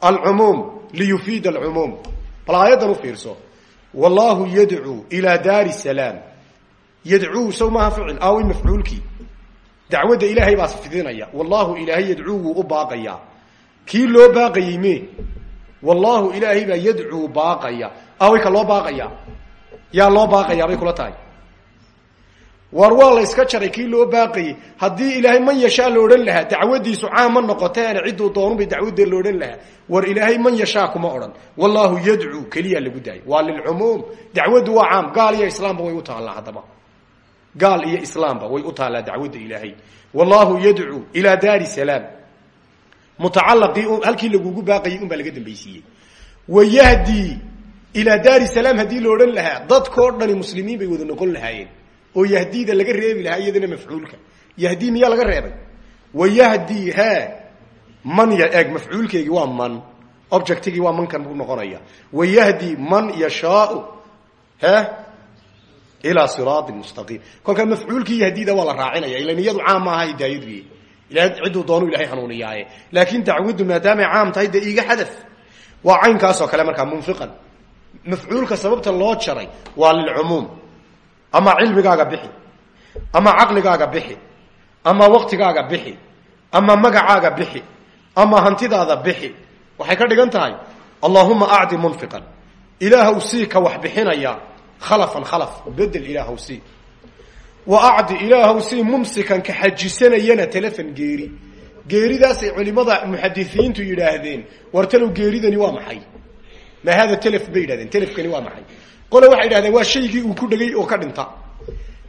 alcumuum liyufiid alcumuum. Bal aayaddan u fiirso. Wallahu yadcuu ilaa daari salaam. Yadcuu sow maaha ficil aawi mafcuulkii. Dacwadda ilaahay baa fidinaya. Wallahu ilaahay yadcuu wuu u baaqayaa kii loo baaqayey me? Wallahu ilaahay baa yadcuu baaqaya. Aaway ka loo baaqaya yaa loo baaqayaa bay kula tahay. War waa la yska jaray kii loo baaqayey haddii ilaahay man yashaa la odhan lahaa dacwadiisu caam ma noqoteene cidduu doonubay dacwadda la odhan lahaa. War ilaahay man yashaa kuma odhan. Wallahu yadcuu keliyaa lagu daayay waa lilcumuum dacwaddu waa caam. Gaal iyo islaamba way u taallaa haddaba. Gaal iyo islaamba way u taallaa dacwadda ilaahay. Wallahu yadcuu ilaa daari salaam. Mutacalaqii halkii lagugu baaqayay un baa laga dambaysiiyey. Wayahdii ilaa daari salaam haddii la odhan lahaa dadkao dhani muslimiin bay wada noqon lahaayeen oo yahdiida laga reebi lahaa iyadana mafcuulka. Yahdii miyaa laga reebay? Wayahdii he man y eeg mafcuulkeygii waa man objectigii waa mankan buu noqonaya. Wayahdi man yashaau he ilaa siraati mustaqiim. Kolkaa mafcuulkii yahdida waa raacinaya ilan iyadu caam maaha hidaayadii ilahay cidduu doonu ilahay hanuuniyaaye laakiin dacwaddu maadaamay caam tahay dee iiga xadaf. Waa caynkaasoo kale markaa munfiqan mafcuulka sababta loo jaray waa lilcumuum ama cilmigaaga bixi ama caqligaaga bixi ama waktigaaga bixi ama magacaaga bixi ama hantidaada bixi. Waxay ka dhigan tahay allahuma acdi munfiqan. Ilaahw sii ka wax bixinaya khalafan khalaf bedel ilaahw sii. Wa acdi ilaahw sii mumsikan ka xajisanayana telefon geeri. Geeridaasay culimada muxadisiintu yidhaahdeen war talow geeridani waa maxay ma hada telef bay yidhahdeen telefkani waa maxay qole waxay yidhahdeen waa shaygii uu ku dhegay oo ka dhinta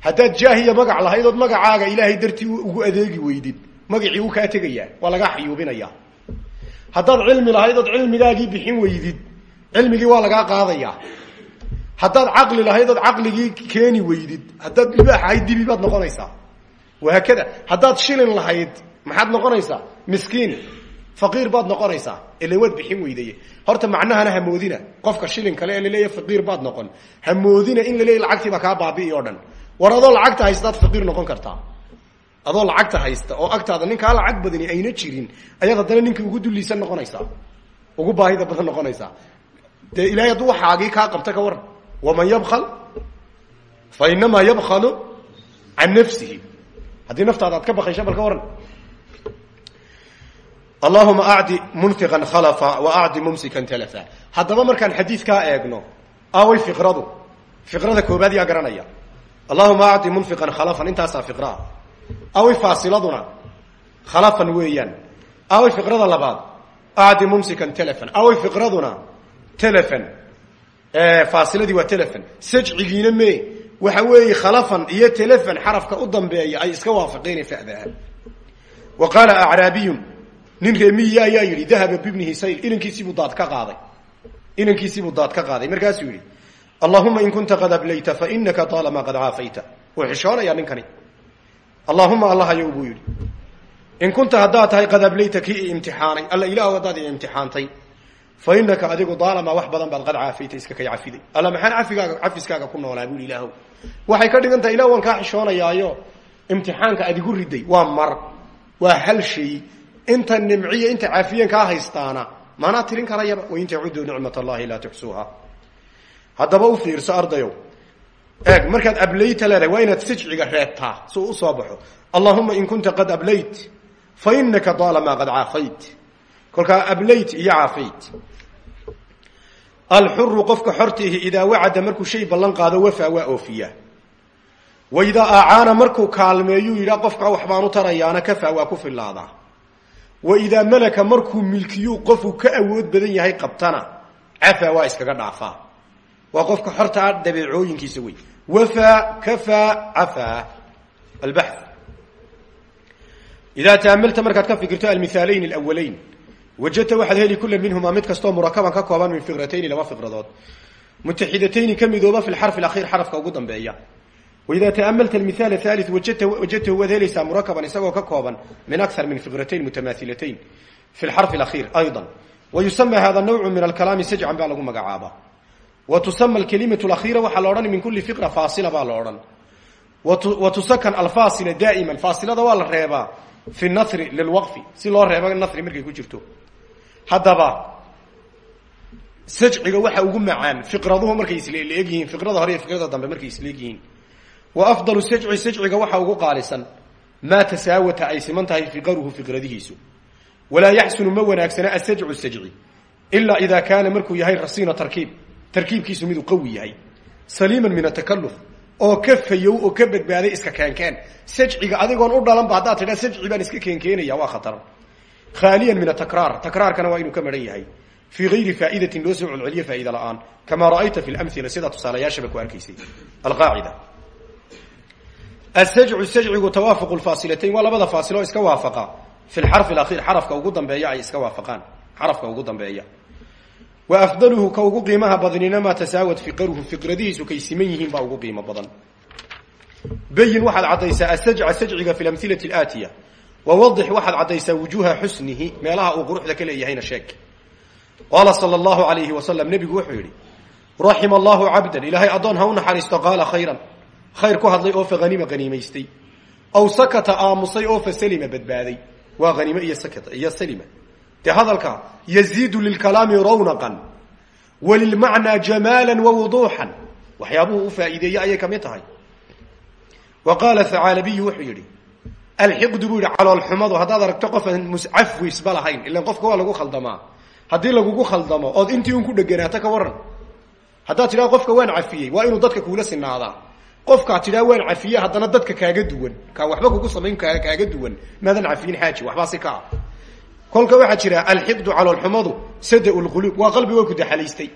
haddaad jaahiya magac lahayd ood magacaaga ilaahay dartii ugu adeegi weydid magacii uu kaa tegayaa waa lagaa xayuubinayaa haddaad cilmi lahayd ood cilmigaagii bixin weydid cilmigii waa lagaa qaadayaa haddaad caqli lahayd ood caqligii keeni weydid haddaad libaax ahayd dibi baad noqonaysaa wahaakada haddaad shilin lahayd maxaad noqonaysaa miskiin faqiir baad noqonaysaa ila waad bixin weydaye horta macnahana hamoodina qofka shilin kale ee laleeya faqiir baad noqon. Hamoodina in laleeya lacagtiiba kaa baabi'i o dhan. War adoo lacagta haystaad faqiir noqon kartaa adoo lacagta haysta oo agtaada ninkaa lacag badani ayna jirin ayaad haddana ninkii ugu dulliisan noqonaysaa ugu baahida badan noqonaysaa dee ilahay hadduu waxaagii kaa qabta ka waran waman yabkal fa inamaa yabkalu can nafsihi. Haddii naftaada aad ka bakaysha bal waran allahuma acdi munfiqan khalafa wa acdi mumsikan talafa haddaba markaan xadiidkaa eegno away fiqradu. Fiqrada koobaad yaa garanaya allahuma acdi munfiqan khalafan intaasaa fiqraa away faasiladuna khalafan weeyaan. Away fiqrada labaad acdi mumsikan telefon away fiqraduna telefon faasiladii waa telefon sajcigiina me waxa weeye khalafan iyo telefon xarafka u dambeeya ay iska waafaqeen fadaha. Wa qaala acraabiyun nin reemiya ayaa yidhi dahaba bibnihi sayl. Inankiisiibuu daad ka qaaday. Inankiisiibuu daad ka qaaday. Markaasuu yidhi allahuma in kunta qad ablayta fainaka taalamaa qad caafayta. Wuu xishoonayaa ninkani. Allahuma allahayow buu yidhi in kunta haddaad tahay qad ablayta kii imtixaanay alla ilaah haddaad i imtixaantay fa inaka adigu daalamaa wax badan baad qad caafayta iska kay cafiday. Alla maxaan cafigaaga cafiskaaga ku noolaa buui ilaahow waxay ka dhigan tahay ilah waan kaa xishoonayaayo imtixaanka aad igu riday waa mar waa hal shay inta nimciya inta caafiyan kaa haystaana maanaa tirin karayaba wain tacuduu nicmat allahi laa tuxsuuha. Haddaba u fiirso ardayow eeg markaad ablayta leedahay waa inaad sajciga reebtaa si uu u soo baxo. Allahuma in kunta qad ablayt fa inaka daalamaa qad caafayt. Kolkaa ablayt iyo caafayt. Alxuru qofka xortiihi idaa wacada markuu shay ballan qaado wafaa waa oofiyaa wa idaa acaana markuu kaalmeeyuu yidhaa qofka waxbaan u tarayaana kafaa waa ku filaadaa wa idaa malaka markuu milkiyuu qofuu ka awood badan yahay qabtana cafaa waa iskaga dhaafaa. Waa qofka xortaa dabeecooyinkiisa wey wafaa kafaa cafaa albax idaa taamalta markaad ka fikirto almithaalayn alawalayn wajadta waxaad heli kula minhumaa mid kastoo murakaban ka kooban min fiqratayni laba fiqradood. Mutaxidatayni ka midooba fi lxarfi alakhiir xarafka ugu dambeeya waidaa taamalta almithaal athali wajadtahu waad helaysaa murakaban isagoo ka kooban min akar min fiqratayn mutamaahilatayn fi lxarfi alakhiir ayضa wa yusama hada nawcu min alkalaami sajcan baa lagu magacaabaa wa tusama alkalimatu alakhiira waxaa la odhan min kuli fiqra faasila baa la odhan wa tusakan alfaasila daa'iman faasilada waa la reebaa fi nahri lilwaqfi si loo reebo nahri markay ku jirto haddaba sajciga waxa ugu macaan fiqraduhu markay isleeg yihiin fiqrada hore iyo fiqrada dambe markay isleeg yihiin wa afdalu sajci sajciga waxa ugu qaalisan maa tasaawata ay siman tahay fiqaruhu fiqradihiisu. Walaa yaxsunu ma wanaagsana asajcu sajci ilaa idaa kaana markuu yahay rasiina tarkiib. Tarkiibkiisu miduu qawi yahay. Saliiman min atakaluf oo ka fayow oo ka badbaaday iska keenkeen. Sajciga adigoon u dhalanba haddaad tidhaa sajci baan iska keenkeenaya waa khatar. Khaaliyan min atakraar takraarkana waa inuu ka maran yahay. Fii gayri faa'idatin loo soo celceliyo faa'ida la'aan. Kamaa ra'ayta fi lamhila sidaa tusaalayaashaba ku arkaysay. Alqaacida asajcu sajcigu tawaafuqu lfaasilatayn waa labada faasilo iska waafaqa fi lxarfi alakhiir xarafka ugu dambeeya ay iska waafaqaan xarafka ugu dambeeya wa afdaluhu ka ugu qiimaha badnina maa tasaawad fiqaruhu fiqradihiisu kay siman yihiin baa ugu qiimo badan bayin waxaad caddaysaa asajca sajciga fi lamhilati alaatiya wawadix waxaad caddaysaa wujuuha xusnihi meelaha uu quruxda ka leeyahayna sheeg qaala sala allahu alayhi wasalam nebigu wuxuu yidhi raxima allahu cabdan ilaahay addoon ha u naxariisto qaala khayran khayr ku hadlay oo fa haniima haniimaystay aw sakata aamusay oo fa salima badbaaday waa haniime iyo sakata iyo salima dee hadalka yaziidu lilkalaami rawnaqan walilmacnaa jamaalan wa wuduuxan waxyaabuhu u faa'iideeye ayay ka mid tahay wa qaala hacaalabiyu wuxuu yidhi alxiqdu buu yidhi caloolxumadu haddaad aragto qofaan muscafwisba lahayn ilan qofka waa lagu khaldamaa haddii lagugu khaldamo ood intii un ku dheganaato ka waran haddaad tidhaha qofka waan cafiyey waa inuu dadka kuula sinaadaa qofkaad tidhaha waan cafiye haddana dadka kaaga duwan. Kaa waxba kugu samayn kaa kaaga duwan. Maadan cafiyin xaaji waxbaa si ka ah. Kolka waxaa jira alxiqdu caloolxumadu sada lquluub waa qalbiga ku daxalaystay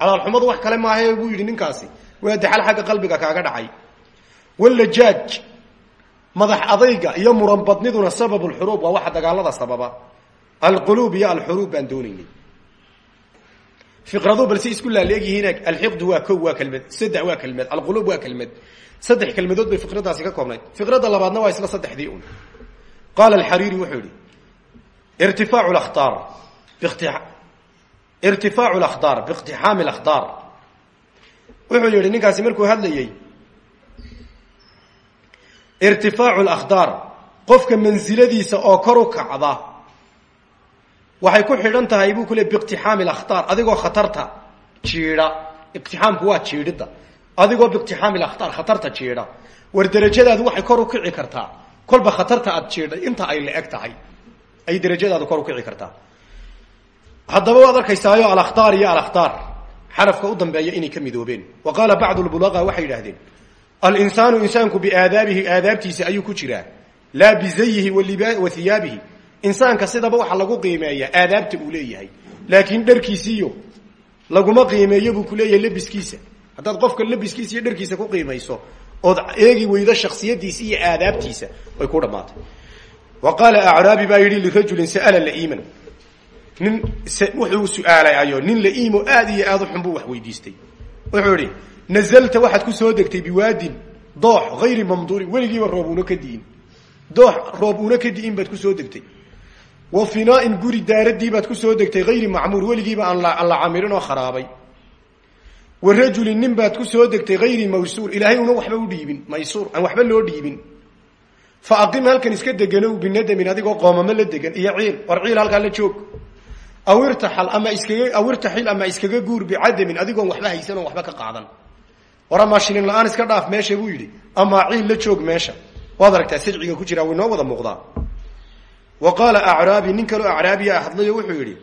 caloolxumadu wax kale maaha buu yidhi ninkaasi. Waa daxal xagga qalbiga kaaga dhacay. Wlajaaj madax adayga iyo muranbadniduna sabab lxuruub waa waxa dagaalada sababa. Alquluub iyo alxuruub baan doonaynay fiqradu balse isku laaleegyihiin alxiqdu waa ko waa kelmad saddex waa kelmad alquluub waa kelmad. Saddex kelmadood bay fiqradaasi ka koobnayd. Fiqrada labaadna waa isla saddexdii un qaala alxariiri wuxuu yihi irtifaacu lakhtaar irtifaacu lakhdaar biiqtixaami lakhdaar wuxuu yihi ninkaasi markuu hadlayey irtifaacu lakhdaar qofka mansiladiisa oo kor u kacda waxay ku xidhan tahay buu ku le biiqtixaami lakhtaar adigoo khatarta jiidha iqtixaamku waa jiidhidda adigoo biiqtixaami lakhtaar khatarta jiidha war derajadaadu waxay kor u kici kartaa. Kolba khatarta aad jiidhay inta ay la-eg tahay ay derajadaadu kor u kici kartaa. Haddaba waad arkaysaayo alakhtaar iyo alakhtaar. Xarafka u dambeeya inay ka midoobeen. Wa qaala bacdu lbulaqa waxay yidhahdeen alinsaanu insaanku biaadaabihi aadaabtiisa ayuu ku jiraa. Laa bizayihi wa hiyaabihi insaanka sidaba waxa lagu qiimeeya aadaabta uu leeyahay. Laakiin dharkiisiiyo laguma qiimeeyo buu kuleeyahay labiskiisa haddaad qofka labiskiisa iyo dharkiisa ku qiimayso ood eegi weydo shaksiyadiisa iyo aadaabtiisa way ku dhammaatay. Wa qaala acraabi baa yidhi lirajulin sa'ala laiiman nin wuxuu su'aalayo nin laiimo aad iyo aad u xun buu wax weydiistay. Wuxuu idhi nazalta waxaad ku soo degtay biwaadin doox hayri mamduurin weligiiba roob una ka di'in. Doox baad ku soo degtay wa finaain guri daaradii baad ku soo degtay hayri macmuur weligiiba aan la camirin oo kharaabay. Wa rajulin nin baad ku soo degtay hayri maysuur ilaahay una waxba u dhiibin maysuur aan waxba loo dhiibin. Fa aqim halkan iska deganow binadamin adigoo qoomamo la degan iyo ciil war ciil halkaa la joog. Aw irtaxal ama iskaga aw irtaxil ama iskaga guur bicadamin adigoon waxba haysan oon waxba ka qaadan. War amaa shilin la'aan iska dhaaf meesha buu yidhi amaa ciil la joog meesha. Waad aragtaa sajciga ku jiraa way noo wada muuqdaa wa qaala acraabi nin kaloo acraabiya ah hadlayo wuxuu yidhi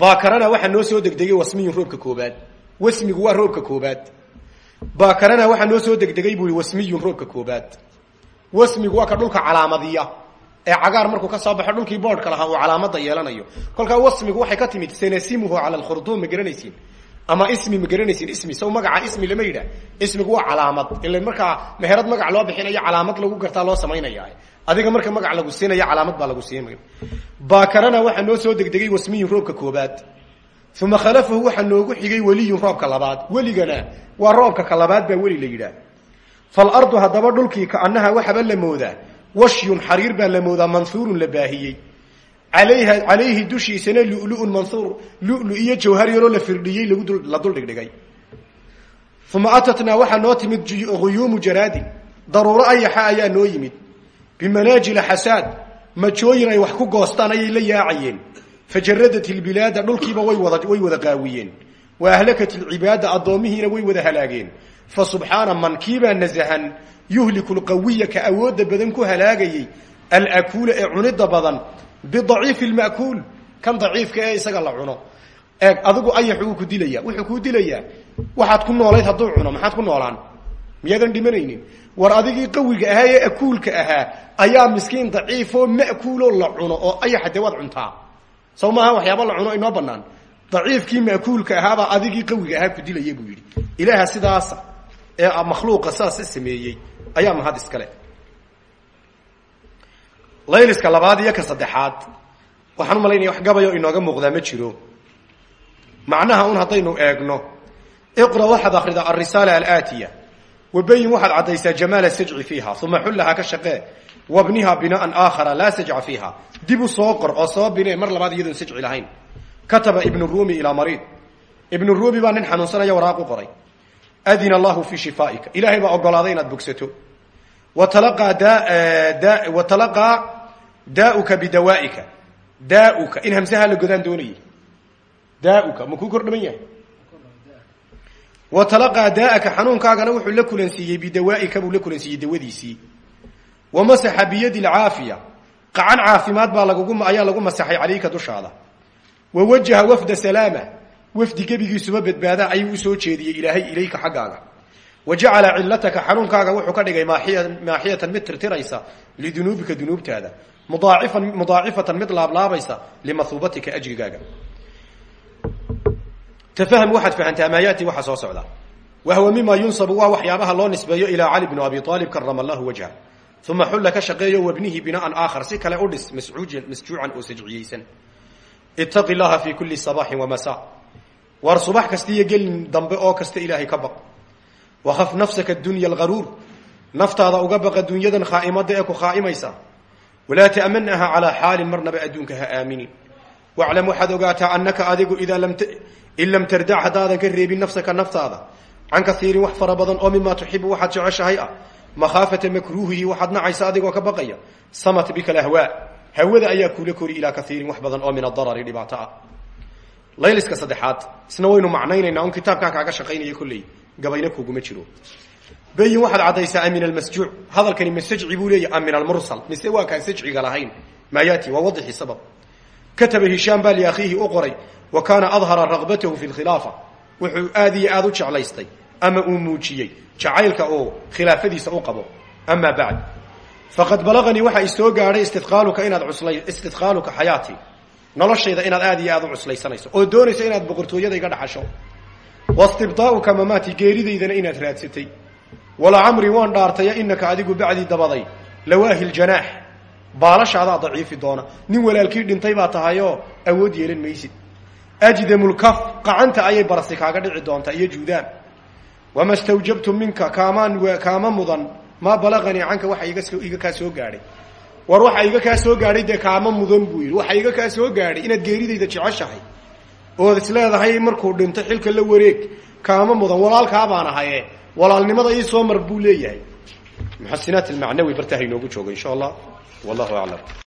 baakarana waxaa noo soo degdegay wasmiyun roobka koobaad. Wasmigu waa roobka koobaad. Baakarana waxaa noo soo degdegay buu yihi wasmiyun roobka koobaad. Wasmigu waa ka dhulka calaamadiya. Ee cagaar markuu ka soo baxo dhulkii boodhka lahaa uu calaamada yeelanayo. Kolkaa wasmigu waxay ka timid sanasimuhu cala alkhurduum ma garanaysiin ama ismi ma garanaysiin ismi. Saw magaca ismi lama yidhaah ismigu waa calaamad. Ila markaa meherad magac loo bixinayo calaamad lagu gartaa loo samaynaya adiga marka magac lagu siinaya calaamad baa lagu siinaya baakarana waxaa noo soo degdegay wasmiyun roobka koobaad uma khalafahu waxaa noogu xigay weliyun roobka labaad. Weligana waa roobka ka labaad baa weli la yidhaah. Falardu haddaba dhulkii kaanaha waxaba la moodaa. Washyun xariir baa la moodaa manhuurun la baahiyey. Alayha calayhi dushiisana luluun manhuur lulu iyo jawhar yaroo la firdhiyey la dul dhigdhigay. Uma atatnaa waxaa noo timid huyuumu jaraadin. Daruuro ayaxa ayaa noo yimid bimanaajila xasaad majooyin ay wax ku goostaan ayay la yaacayeen fajaradat ilbilaada dhulkiiba way wada way wada qaawiyeen wa ahlakat ilcibaada addoomihiina way wada halaageen fa subxaana man kiibaa nasahan yuhliku lqawiya ka awoodda badan ku halaagayey alakuula ee cunida badan bidaciifi lma'kuul kan daciifka ee isaga la cuno eeg adigu ayax wuu ku dilaya wuxuu kuu dilayaa waxaad ku noolayd hadduu cuno maxaad ku noolaan miyaadan dhimanaynin? War adigii qawiga ahaa ee akuulka ahaa ayaa miskiin daciifoo ma'kuuloo la cuno oo ayaxa dee waad cuntaa. Saw maaha waxyaaba la cuno inoo banaan daciifkii ma'kuulka ahaabaa adigii qawiga ahaa ku dilaya buu yidhi. Ilaaha sidaasa ee makhluuqa saasa sameeyey ayaa mahad iskale layliska labaad iyo ka saddexaad waxaan u malaynaya wax gabayo inooga muuqdaa ma jiro. Macnaha un haddaynu eegno iqra waxaad akrida alrisaala alaatiya wabayin waxaad caddaysaa jamaala sajci fiiha uma xullahaa ka shaqee wabniha binaan aakhara laa sajca fiiha dib u soo qor oo soo binee mar labaad iyadoon sajci lahayn. Kataba ibnu rumi ilaa mariid ibnu rumi baa nin xanuunsanaya waraaq u qoray. Adina allahu fii shifaaika. Ilaahay baa ogolaaday inaad bogsato. Wa talaqaa daauka bidawaaika daauka in hamsaha la godaan doonayay daauka ma kuu wa talaqaa daa'aka xanuunkaagana wuxuu la kulansiiyey bidawaaika buu la kulansiiyey dawadiisii. Wa masaxa biyadi lcaafiya qacan caafimaad baa lagugu ayaa lagu masaxay calayka dushaada. Wa wajaha wafda salaama wafdi gebigiisuba badbaada ayuu u soo jeediyey ilaahay ilayka xaggaaga. Wa jacala cilataka xanuunkaaga wuxuu ka dhigay maaxiyatan mid tirtiraysa lidunuubika dunuubtaada. Mudaacifatan mid laablaabaysa limahuubatika ajrigaaga tafaham waxaad fahantaa maa yaati waxa soo socda wahwa mima yunsabu waa waxyaabaha loo nisbeeyo ilaa cali bnu abi aalib karama allahu wajha uma xulla ka shaqeeyo wabnihi binaan aakhar si kale u dhis masjuucan oo sajciyeysan itaqi llaha fi kuli sabaaxin wamasa waar subax kasta iyo gelin dambe oo kasta ilaahay ka baq wakhaf nafsaka dunya algaruur naftaada uga baqa dunyadan khaa'imada ee ku khaa'imaysa walaa ta'manaha calaa xaalin marnaba adduunka ha aaminin waclam waxaad ogaataa annaka adigu idaa in lam tardac haddaadan ka reebin nafsaka naftaada can kaiirin wax fara badan oo mimaa tuxibu waxaad jeceshahay ah makhaafata makruuhihi waxaad nacaysa adigoo ka baqaya samat bika lahwaa hawada ayaa kuula kori ilaa kaiirin wax badan oo min adarari dhibaato ah layliska saddexaad isna waynu macnaynaynaa un kitaabkaa kaaga shaqaynaya kolley gabayna kuguma jiro bayin waxaad caddaysaa amin almasjuuc hadalkani ma sajci buu leeyahy am min almursal mise waa kaan sajciga lahayn maa yaati waa wadixi sabab kataba hishaam baa liakhiihi u qoray wa kaana adhara ragbatahu fi lkhilaafa wuxuu aad iyo aad u jeclaystay ama uu muujiyey. Jacaylka oo khilaafadiisa u qabo. Ama bacd. Faqad balaganii waxaa isoo gaadhay istiqaaluka inaad cuslay istiqaaluka xayaati. Noloshayda inaad aad iyo aad u cuslaysanayso. Oo doonayso inaad boqortooyada iga dhaxasho wastibdaa'uka mamaati geeridaydana inaad raadsatay. Walacamri waan dhaartaya inaka adigu bacdii dabaday. Lawaahi ljanaax baalashaadaa daciifi doona. Nin walaalkii dhintay baa tahayoo awood yeelan maysid ajdamulkaf qacanta ayay barasi kaaga dhici doontaa iyo juudaan wama stawjabtu minka kaamaan kaama mudan maa balaganii canka waxa iga iga kaa soo gaadhay war waxa iga kaa soo gaadhay dee kaama mudan buu yidhi waxa iga kaa soo gaadhay inaad geeridayda jeceshahay ood isleedahay markuu dhinto xilka la wareeg kaama mudan walaalkaa baan ahaye walaalnimada ii soo mar buu leeyahay muxasinaat almacnawi bartaha inoogu joogo insha allah wallahu aclam